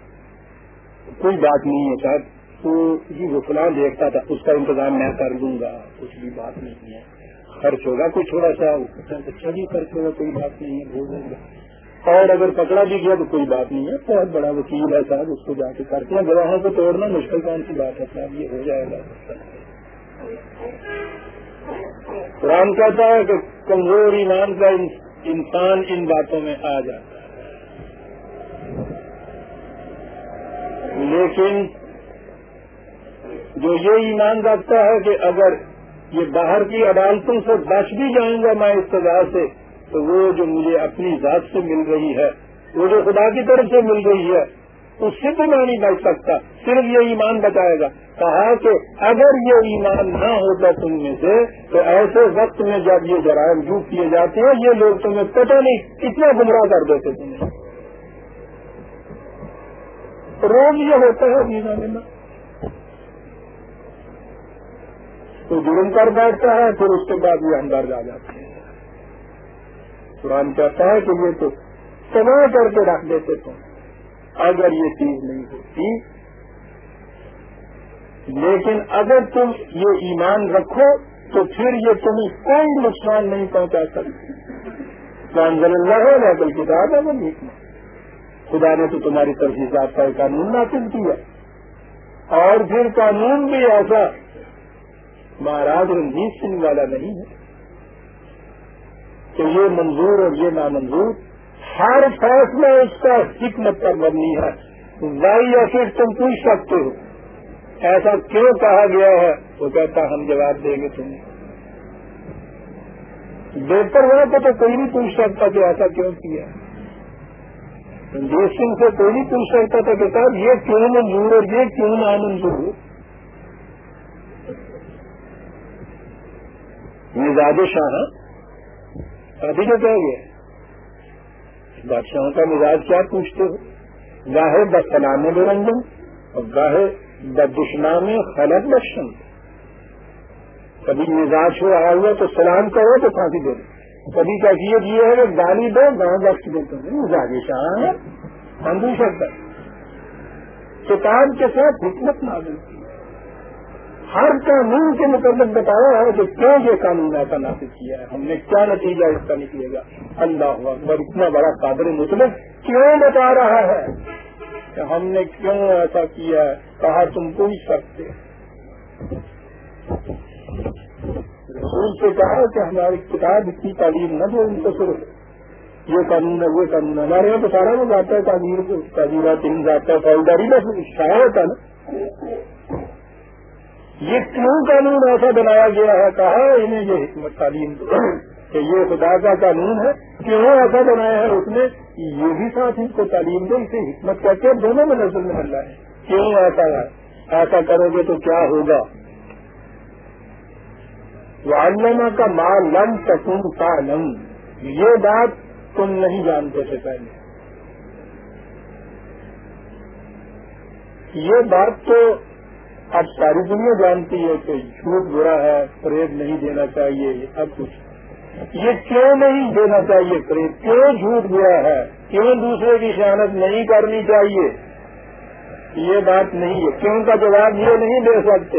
کوئی بات نہیں ہے صاحب۔ تو جی وہ فلان دیکھتا تھا، اس کا انتظام میں کر دوں گا، کچھ بھی بات نہیں ہے۔ خرچ ہوگا، کوئی تھوڑا سا اچھا بھی خرچ ہوگا، کوئی بات نہیں ہے، بھول دوں گا اور اگر پکڑا بھی گیا تو کوئی بات نہیں ہے، بہت بڑا وکیل ہے صاحب، اس کو جا کے کرتے ہیں گواہوں کو توڑنا مشکل کون سی بات ہے صاحب، یہ ہو جائے گا۔ قرآن کہتا ہے کہ کمزور ایمان کا انسان ان باتوں میں آ جاتا ہے۔ لیکن جو یہ ایمان رکھتا ہے کہ اگر یہ باہر کی عدالتوں سے بچ بھی جاؤں گا، میں اس سزا سے تو وہ جو مجھے اپنی ذات سے مل رہی ہے، وہ جو خدا کی طرف سے مل رہی ہے، اس سے تو میں نہیں بچ سکتا، صرف یہ ایمان بتائے گا۔ کہا کہ اگر یہ ایمان نہ ہوتا تم میں سے، تو ایسے وقت میں جب یہ جرائم جو کیے جاتے ہیں، یہ لوگ تمہیں پتہ نہیں کتنا گمراہ کر دیتے تمہیں۔ روز یہ ہوتا ہے ایمان تو جرم کر بیٹھتا ہے، پھر اس کے بعد یہ اندر جا جاتے ہیں قرآن کہتا ہے کہ یہ تو سنا کر کے رکھ دیتے تم اگر یہ چیز نہیں ہوتی، لیکن اگر تم یہ ایمان رکھو، تو پھر یہ تمہیں کوئی نقصان نہیں پہنچا سکتی کانزل اللہ ہے بل کتاب ہے وہ خدا نے تو تمہاری ترجیحات کا قانون نافذ کیا۔ اور پھر قانون بھی ایسا، مہاراج رنجیت سنگھ والا نہیں ہے۔ کہ یہ منظور اور یہ نامنظور ہر فیصلہ اس کا حکمت پر مبنی ہے۔ وائی یا پھر تم پوچھ سکتے ہو۔ ایسا کیوں کہا گیا ہے؟ وہ کہتا ہم جواب دیں گے تمہیں۔ بہتر ہوا تو تو کوئی نہیں پوچھ سکتا کہ ایسا کیوں کیا۔ رنجیت سنگھ سے کوئی نہیں پوچھ سکتا تھا کہ صاحب، یہ کیوں منظور اور یہ کیوں نامنظور؟ مزاج شاہ ابھی جو کہہ گیا۔ بادشاہوں کا مزاج کیا پوچھتے ہو؟ گاہے بسلام نرنجن اور گاہے بدشنا میں خلط بخشن۔ کبھی مزاج ہو آیا ہوا تو سلام کرو تو پھانسی دے دو۔ کبھی کیفیت یہ جی ہے کہ گالی دو، گاؤں بخش دیتے ہیں مزاج شاہ ہم بھی سکتا۔ کتاب کے ساتھ حکمت نہ ملتی ہر قانون کے متعلق بتایا ہے کہ کیوں یہ قانون ایسا نافذ کیا ہے؟ ہم نے کیا نتیجہ اس کا نکلے گا؟ اللہ اکبر اتنا بڑا قادر مطلب کیوں بتا رہا ہے؟ کہ ہم نے کیوں ایسا کیا ہے؟ کہا تم پوچھ سکتے رسول سے کہا کہ ہماری کتاب اتنی تعلیم نہ دو ان کو صرف۔ یہ قانون ہے، وہ قانون ہے۔ ہمارے یہاں تو سارا وہ جاتا ہے تعمیر تعمیرات جاتا ہے فوجداری، بس شاید ہوتا ہے نا۔ یہ کیوں قانون ایسا بنایا گیا ہے، کہا انہیں یہ حکمت تعلیم کہ یہ خدا کا قانون ہے، کیوں ایسا بنایا ہے اس نے؟ یہ بھی ساتھ ان کو تعلیم دے اسے حکمت کہتے ہیں، دونوں میں نظر میں مل رہا ہے۔ کیوں ایسا ہے؟ ایسا کرو گے تو کیا ہوگا؟ علامہ کا مال لم سکون کا لم یہ بات تم نہیں جانتے تھے پہلے۔ یہ بات تو اب ساری دنیا جانتی ہے کہ جھوٹ برا ہے فریب نہیں دینا چاہیے اب کچھ۔ یہ کیوں نہیں دینا چاہیے فریب کیوں جھوٹ برا ہے؟ کیوں دوسرے کی خیانت نہیں کرنی چاہیے؟ یہ بات نہیں ہے۔ کیوں کا جواب یہ نہیں دے سکتے؟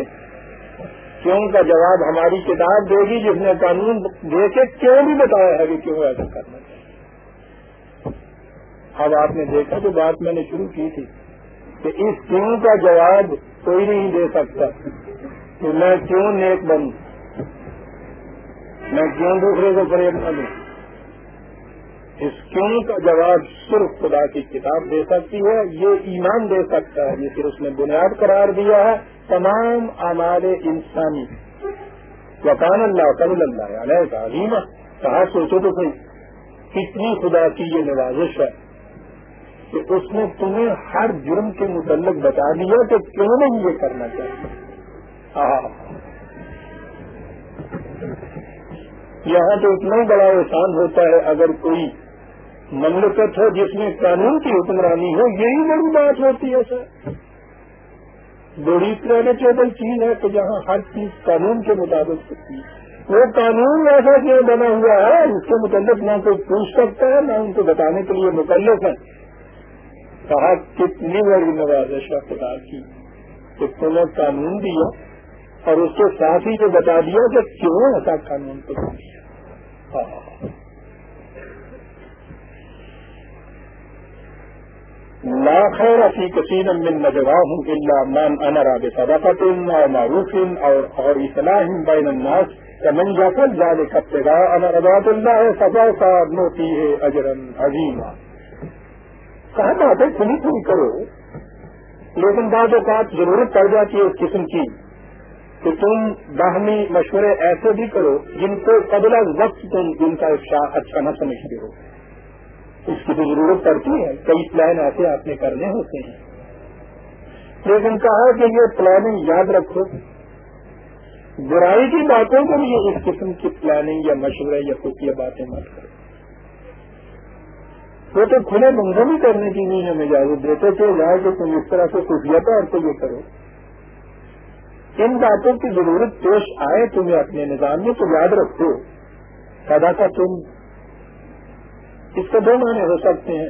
کیوں کا جواب ہماری کتاب دے گی جس نے قانون دے کے کیوں بھی بتایا ہے کہ کیوں ایسا کرنا چاہیے؟ اب آپ نے دیکھا جو بات میں نے شروع کی تھی کہ اس کیوں کا جواب کوئی نہیں دے سکتا کہ میں کیوں نیک بنوں؟ میں کیوں دوسرے کو فریب نہ دوں؟ اس کیوں کا جواب صرف خدا کی کتاب دے سکتی ہے؟ یہ ایمان دے سکتا ہے یہ پھر اس نے بنیاد قرار دیا ہے تمام ہمارے انسانی۔ وطان اللہ قبل اللہ، علیہ تعلیم کہا، سوچو تو صحیح، کتنی خدا کی یہ نوازش ہے۔ کہ اس نے تمہیں ہر جرم کے متعلق بتا دیا کہ کیوں نہیں یہ کرنا چاہیے؟ یہاں تو اتنا ہی بڑا احسان ہوتا ہے اگر کوئی مملکت ہو جس میں قانون کی حکمرانی ہو، یہی بڑی بات ہوتی ہے سر۔ بڑی پریڈیٹیبل چیز ہے کہ جہاں ہر چیز قانون کے مطابق ہوتی ہے۔ وہ قانون ایسا کیوں بنا ہوا ہے؟ اس کے متعلق نہ کوئی پوچھ سکتا ہے، نہ ان کو بتانے کے لیے مکلف ہے۔ کہا کتنی بڑی نوازش ہے خدا کی کہ تمہیں قانون دیا اور اس کے ساتھ ہی جو بتا دیا کہ کیوں ایسا قانون کو دیا۔ لا خیر فی کثیر من نجواہم الا من امر بصدقۃ او معروف اور اور اصلاح بین الناس کمن یقل ذلك ابتغاء امر رضات اللہ سزا کا موتی ہے اجرن عظیم کہا بات ہے؟ کھلی کھلی کرو۔ لیکن بعض اوقات ضرورت پڑ جاتی ہے اس قسم کی کہ تم باہمی مشورے ایسے بھی کرو جن کو قبل وقت تم ان کا اچھا-, اچھا نہ سمجھتے ہو۔ اس کی تو ضرورت پڑتی ہے۔ کئی پلان ایسے آپ نے کرنے ہوتے ہیں۔ لیکن کہا کہ یہ پلاننگ یاد رکھو۔ برائی کی باتوں کے لیے اس قسم کی پلاننگ یا مشورے یا خفیہ باتیں مت کرو۔ وہ تو کھلے منظم ہی کرنے کی نہیں ہمیں اجازت دیتے تھے جائے کہ تم اس طرح سے خفیہ طور پہ یہ کرو؟ ان باتوں کی ضرورت پیش آئے تمہیں اپنے نظام میں، تو یاد رکھو، سدا کا تم۔ اس کے دو معنی ہو سکتے ہیں۔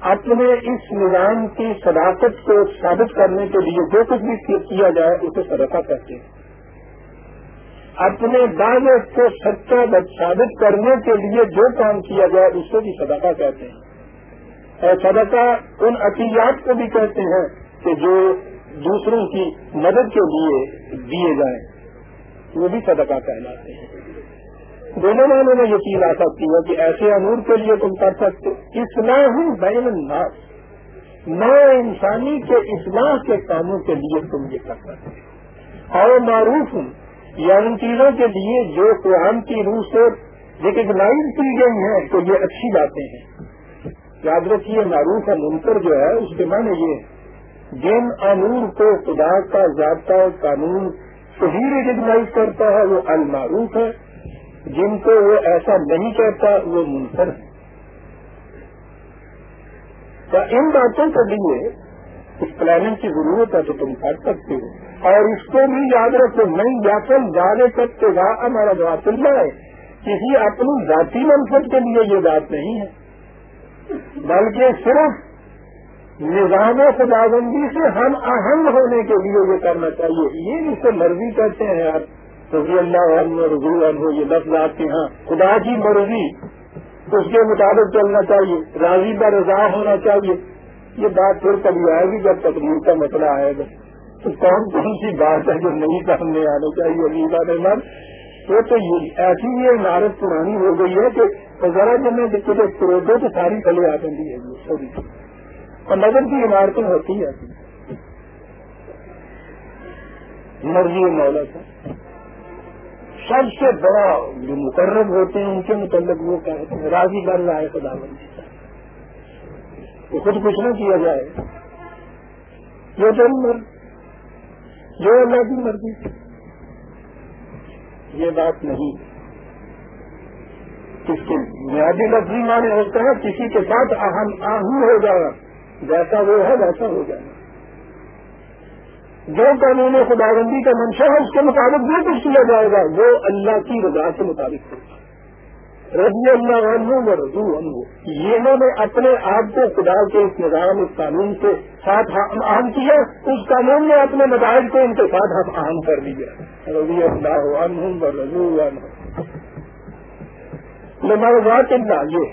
اپنے اس نظام کی صداقت کو ثابت کرنے کے لیے جو کچھ بھی کیا جائے، اسے صدقہ کہتے ہیں۔ اپنے دعوے کو سچا ثابت کرنے کے لیے جو کام کیا جائے اس کو بھی صدقہ کہتے ہیں۔ اور صدقہ ان عطیات کو بھی کہتے ہیں کہ جو دوسروں کی مدد کے لیے دیے جائیں۔ وہ بھی صدقہ کہلاتے ہیں۔ دونوں معنوں میں یہ چیز آ سکتی ہے کہ ایسے امور کے لیے تم کر سکتے اصلاح بین الناس۔ نو انسانی کے اصلاح کے کاموں کے لیے تم یہ کر سکتے اور معروف ہوں۔ یا ان چیزوں کے لیے جو قرآن کی روح سے ریکگنائز کی گئی ہیں، تو یہ اچھی باتیں ہیں۔ یاد رکھیے، معروف اور منکر جو ہے، اس کے معنی یہ جن امور کو خدا کا ضابطہ قانون صحیح ریکگنائز کرتا ہے، وہ المعروف ہے۔ جن کو وہ ایسا نہیں کہتا، وہ منفر ہے۔ تو ان باتوں کے لیے اس پلاننگ کی ضرورت ہے تو تم کر سکتے ہو۔ اور اس کو بھی یاد رکھو میں یا پھر جانے سکتے گا ہمارا بات ہے۔ کسی اپنی ذاتی منصب کے لیے یہ بات نہیں ہے۔ بلکہ صرف نظام خداوندی سے ہم اہم ہونے کے لیے یہ کرنا چاہیے۔ یہ جس سے مرضی کرتے ہیں آپ۔ رضی اللہ عنہ، رضو عنہ، یہ لفظ آپ کے ہاں۔ خدا کی مرضی اس کے مطابق چلنا چاہیے۔ راضی کا رضا ہونا چاہیے۔ یہ بات پھر کبھی آئے گی جب تقریر کا مسئلہ آئے گا۔ تو کون کون سی بات ہے جو نہیں سامنے آنا چاہیے؟ علیبا رحمان وہ تو ایسی یہ عمارت پرانی ہو گئی ہے کہ ذرا جب میں کچھ پروڈو تو ساری کلے آ جاتی ہے سوری اور نگر کی عمارتیں ہوتی ہیں۔ مرضی مولا کا سب سے بڑا جو مقرر ہوتے ہیں ان کے متعلق وہ کہتے ہیں راضی کر رہا ہے خدا بندی تو خود کچھ نہ کیا جائے۔ یہ تو مر جو اللہ کی مرضی یہ بات نہیں۔ کس کے بنیادی لفظی مانے ہوتا ہے، کسی کے ساتھ اہم آہو ہو جائے جیسا وہ ہے ویسا ہو جائے جو قانون خدا بندی کا منشا ہے، اس کے مطابق جو کچھ کیا جائے گا۔ وہ اللہ کی رضا کے مطابق۔ ہوگا رضی اللہ عنہ و رضو عنہ یہ نے اپنے آپ کو خدا کے اس نظام اس قانون کے ساتھ ہاں اہم کیا، اس قانون نے اپنے مداحد کو ان کے ساتھ ہاں ہم اہم کر دیا رضی اللہ عنہ و رضو عنہ۔ لمحات اللہ یہ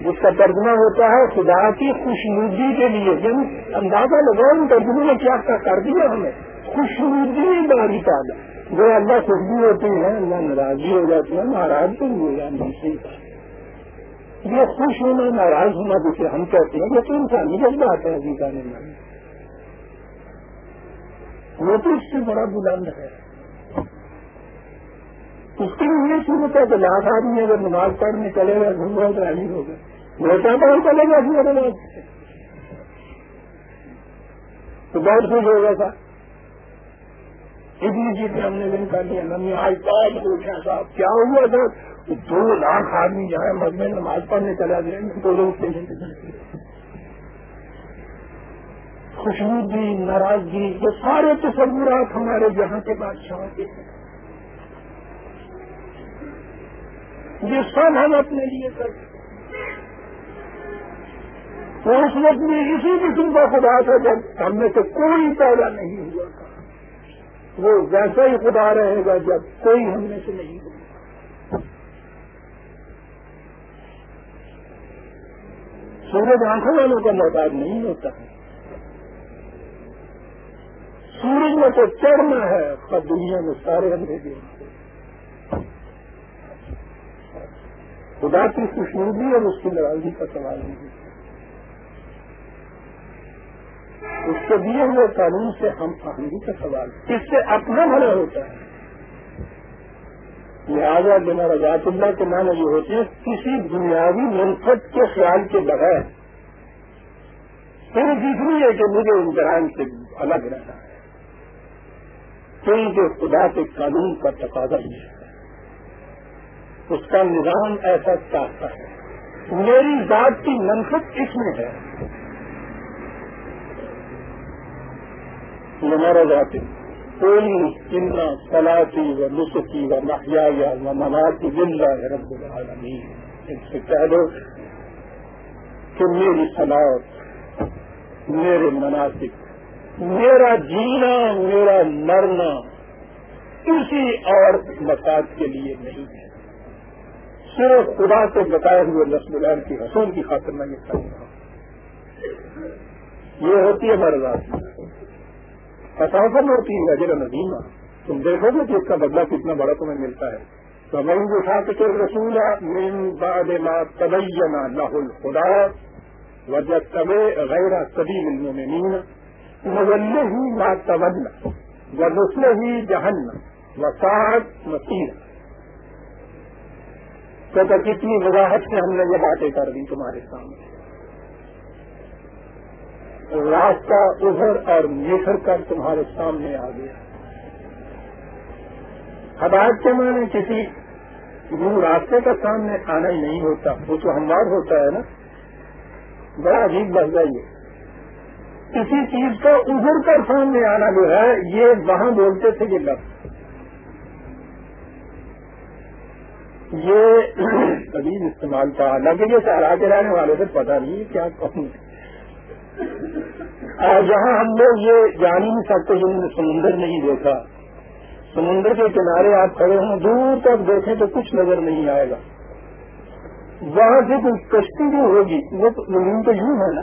جس کا ترجمہ ہوتا ہے، خدا کی خوشنودی کے لیے۔ یعنی اندازہ لگاؤ ان ترجمے میں کیا کر دیا ہمیں۔ خوشنودی باری پالا جو اللہ خوش بھی ہوتی ہے، اللہ ناراضگی ہو جاتی ہے، ناراض تو ہو جاتی یہ خوش ہونا، ناراض ہونا جسے ہم کہتے ہیں، یہ تو انسانی جذبات ہے ابھی کا نام وہ تو اس سے بڑا بلند ہے۔ اس کی یہ صورت ہے کہ لاکھ آدمی اگر نماز پڑھنے چلے گا گھوم گئے تو راضی ہو گئے۔ وہ چاہتا چلے گا نماز۔ تو بہت خوش ہو گیا تھا اتنی چیز ہم نے دن کر دیا نمی آج پوچھا صاحب کیا ہوا تھا؟ دو لاکھ آدمی جہاں مجمے نماز پڑھنے چلا گئے تو لوگ خوشبودی ناراضگی، یہ سارے تصورات ہمارے جہاں کے بادشاہوں کے ہیں۔ یہ سب ہم اپنے لیے کرتے تو اس وقت میں اسی قسم کا خدا تھا جب ہم میں سے کوئی پیدا نہیں ہوا تھا۔ وہ ویسا ہی خدا رہے گا جب کوئی ہم میں سے نہیں ہوگا سورج آنکھوں والوں کا محتاج نہیں ہوتا۔ ہے سورج میں تو چڑھنا ہے، پر دنیا میں سارے انگریزی خدا کی خوشنودی اور اس کی ناراضگی کا سوال نہیں۔ اس کے دیے ہوئے قانون سے ہم فہمی کا سوال اس سے اپنا بھلا ہوتا ہے۔ لہٰذا بنا رجاط اللہ کے معنی یہ ہوتے ہیں، کسی بنیادی منفت کے خیال کے بغیر صرف اس لیے کہ مجھے امتحان سے الگ رہنا ہے۔ کیونکہ خدا کے قانون کا تقاضا ہی ہے۔ اس کا نظام ایسا چاہتا ہے۔ میری ذات کی منفت اس میں ہے۔ ہمارا ذات کوئی اتنا سلاتی و نسخی و محیا و مناتی زندہ ہے رب العالمین ان سے کہہ دو کہ میری سلاد میرے مناسب. میرا جینا، میرا مرنا کسی اور مساج کے لیے نہیں ہے. صرف خدا سے بتائے ہوئے رسم العین کی حصول کی خاطر میں یہ کروں گا. یہ ہوتی ہے ہمارے رات میں ہوتی ہے وجر ندیمہ تم دیکھو گے کہ اس کا بدلہ کتنا بڑا تمہیں ملتا ہے۔ تو جو رسول، من بعد ما خدا وجہ طب غیر سبیل المؤمنین مغل ہی لا تبدلا و نسل ہی جہن وساحت مسیح تو کتنی وضاحت سے ہم نے یہ باتیں کر دی تمہارے سامنے۔ راستہ ابھر اور نکھر کر تمہارے سامنے آ گیا۔ ہدایت کے معنی کسی وہ راستے کا سامنے آنا ہی نہیں ہوتا، وہ تو ہموار ہوتا ہے نا۔ بڑا عجیب بس جائیے کسی چیز کا ابھر کر سامنے آنا جو ہے، یہ وہاں بولتے تھے یہ لفظ یہ قدیم استعمال تھا۔ حالانکہ یہ سہارا کے رہنے والے سے پتا نہیں کیا کہوں اور جہاں ہم لوگ یہ جان ہی نہیں سکتے جنہوں نے سمندر نہیں دیکھا۔ سمندر کے کنارے آپ کھڑے ہوں، دور تک دیکھیں تو کچھ نظر نہیں آئے گا۔ وہاں سے کوئی کشتی جو ہوگی، وہ زمین تو یوں ہے نا۔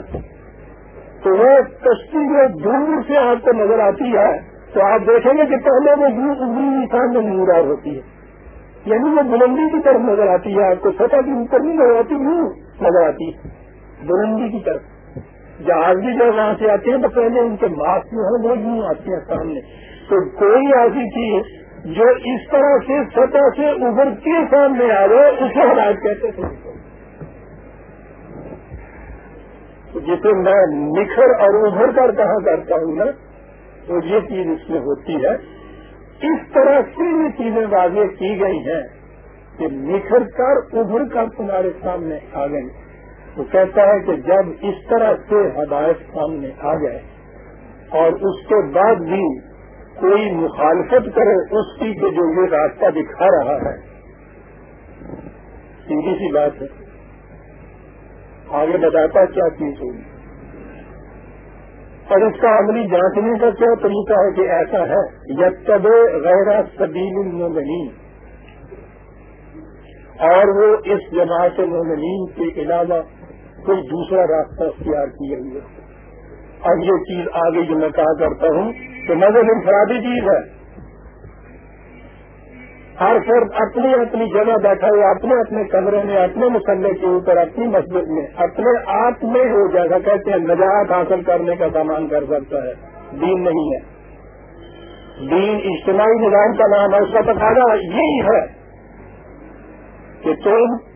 تو وہ کشتی جو دور سے آپ کو نظر آتی ہے، تو آپ دیکھیں گے کہ پہلے وہ یوں ابری انسان میں نمودار ہوتی ہے۔ یعنی وہ بلندی کی طرف نظر آتی ہے، آپ کو سطح کی اوپر نہیں نظر آتی نہیں نظر آتی بلندی کی طرف۔ جہاز بھی جب وہاں سے آتے ہیں تو پہلے ان کے ماسک جو ہے وہ یوں آتے ہیں سامنے۔ تو کوئی ایسی چیز جو اس طرح سے سطح سے ابھر کے سامنے آ رہے، اسے ہدایت کہتے تھے جسے میں نکھر اور ابھر کر کہا کرتا ہوں نا تو یہ چیز اس میں ہوتی ہے۔ اس طرح سے یہ چیزیں واضح کی گئی ہیں کہ نکھر کر، ابھر کر تمہارے سامنے آ گئی۔ تو کہتا ہے کہ جب اس طرح سے ہدایت سامنے آ جائے اور اس کے بعد بھی کوئی مخالفت کرے اس کی کہ جو یہ راستہ دکھا رہا ہے، سیدھی سی بات ہے۔ آگے بتاتا کیا چیز ہوگی اور اس کا عملی جانچنے کا کیا طریقہ ہے کہ ایسا ہے یتب غیر سبیل المومنین اور وہ اس جماعت مومنین کے علاوہ کوئی دوسرا راستہ اختیار کیے ہوئے اب یہ چیز آگے جو میں کہا کرتا ہوں کہ نظر انفرادی چیز ہے۔ ہر فرد اپنی اپنی جگہ بیٹھا ہوا، اپنے اپنے کمرے میں، اپنے مسلح کے اوپر، اپنی مسجد میں، اپنے آپ میں ہو جیسا کہتے ہیں نجات حاصل کرنے کا سامان کر سکتا ہے۔ دین نہیں ہے۔ دین اجتماعی نظام کا نام ہے، اس کا تقاضا یہی ہے کہ تم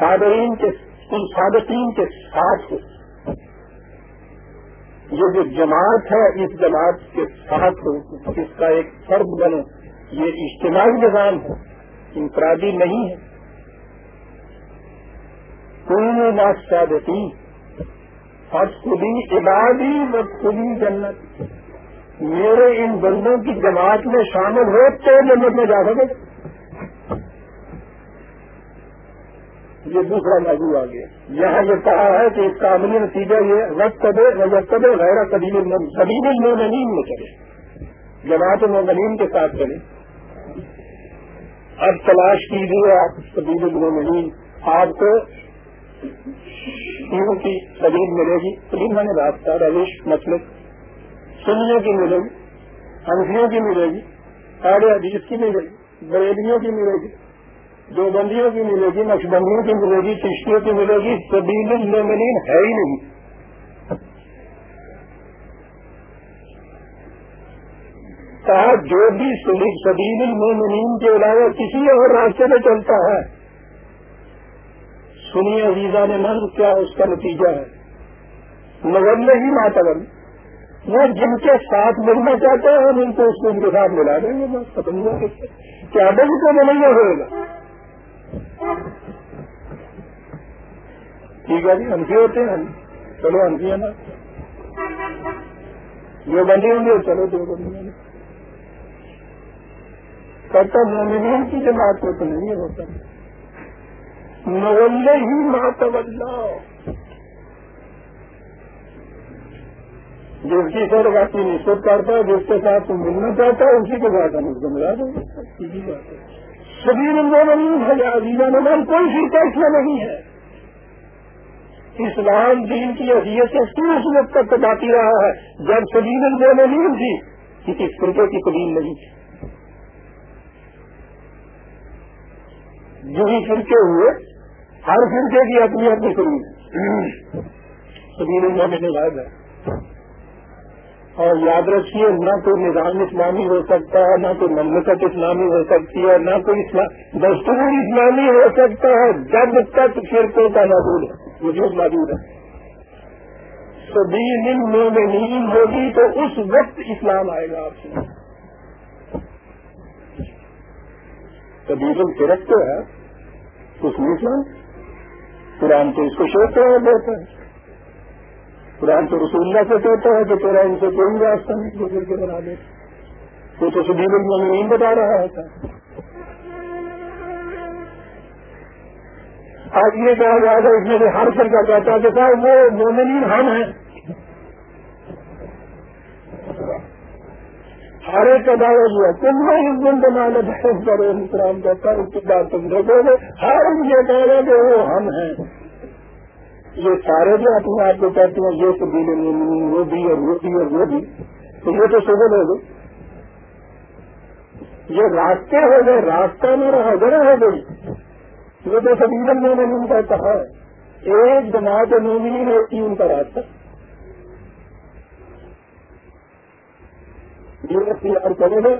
صادرین کے ان صادقین کے ساتھ یہ جو جماعت ہے، اس جماعت کے ساتھ اس کا ایک فرد بنے یہ اجتماعی نظام ہے انفرادی نہیں ہے۔ کوئی ناش صادقی اور خودی عبادی و خودی جنت۔ میرے ان بندوں کی جماعت میں شامل ہو تو جنت میں جا سکے یہ دوسرا موضوع آ گیا یہاں یہ کہا ہے کہ اس کا عملی نتیجہ یہ وقت کبے رجت کبے غیر قدیم قدیم المومنین میں چلے جماعت المومنین کے ساتھ چلے اب تلاش کیجیے آپ قدیم المومنین آپ کو کی قدیم ملے گی۔ قدیم میں نے بات کا روش مطلب سننے کی ملے گی، ہنسیوں کی ملے گی آگے حدیث کی ملے گی، بریلیوں کی ملے گی۔ دو بندیوں کی ملے گی، نقشبندیوں کی ملے گی، چشتیوں کی ملے گی، سبیل المومنین ہے ہی نہیں۔ کہا جو بھی سبیل المومنین کے علاوہ کسی اور راستے میں چلتا ہے۔ سنیے عزیزہ نے من کیا اس کا نتیجہ ہے؟ مگر ہی ماتور وہ جن کے ساتھ ملنا چاہتے ہیں ہم ان کو اس کو ان کے ساتھ ملا دیں گے۔ بس ختم ہوا کیا دن کو ملنا ہوئے گا؟ ٹھیک ہے جی ہنسی ہوتے ہیں۔ چلو ہنسی ہے نا۔ جو بندی ہوں گے، چلو، دو بندی ہوں گے کرتا مومنین کی جماعت کو تو نہیں ہوتا۔ محلے ہی ماتولہ جس کی سر اپنی نسبت کرتا ہے، جس کے ساتھ تم ملنا چاہتا ہے، اسی کے ساتھ ہم اس کو ملا دیں گے۔ سبھی المومنین ہے یا عزیزہ نمان کوئی فرقہ اس میں نہیں ہے۔ اسلام دین کی حیثیت سے اس وقت تک باقی رہا ہے۔ جب سبیل المومنین تھی کسی فرقے کی قبیل نہیں۔ تھی جو ہی فرقے ہوئے، ہر فرقے کی اپنی اپنی قبیل سبیل المومنین غائب ہے۔ اور یاد رکھیے، نہ کوئی نظام اسلامی ہو سکتا ہے، نہ کوئی مملکت اسلامی ہو سکتی ہے، نہ کوئی دستور اسلامی ہو سکتا ہے، جب تک فرقوں کا موجود ہے وجود موجود ہے۔ سبھی میں نیند ہوگی تو اس وقت اسلام آئے گا آپ سے کبھی فرق تو ہے۔ اس میں اسلام قرآن تو اس کو شوق دیتا ہے۔ قرآن تو رسول اللہ سے کہتا ہے کہ تیرا ان سے کوئی راستہ نہیں گزر کے بنا دے وہ تو سبھی المومنین بتا رہا ہوتا آج یہ کہا جائے گا اس میں سے ہر سر کا کہتا ہے کہ صاحب وہ مومنین ہم ہیں۔ ہر ایک کا دعوی ہوا تم نے اس دن بنانا بحث کرو اسلام کہتا ہے اس کی بات تم دیکھو گے ہر یہ کہہ رہے کہ وہ ہم ہیں۔ یہ سارے جو اپنے آپ کو کہتے ہیں، یہ تو دل وہ بھی اور وہ بھی اور وہ بھی۔ تو یہ تو سبل ہو گئی یہ راستے ہو گئے راستہ میں رہا گڑا ہو گئی یہ تو سبھی میں ان کا کہا ہے ایک جماعت مومنی ہوتی ان کا راستہ یہ اختیار کرے گا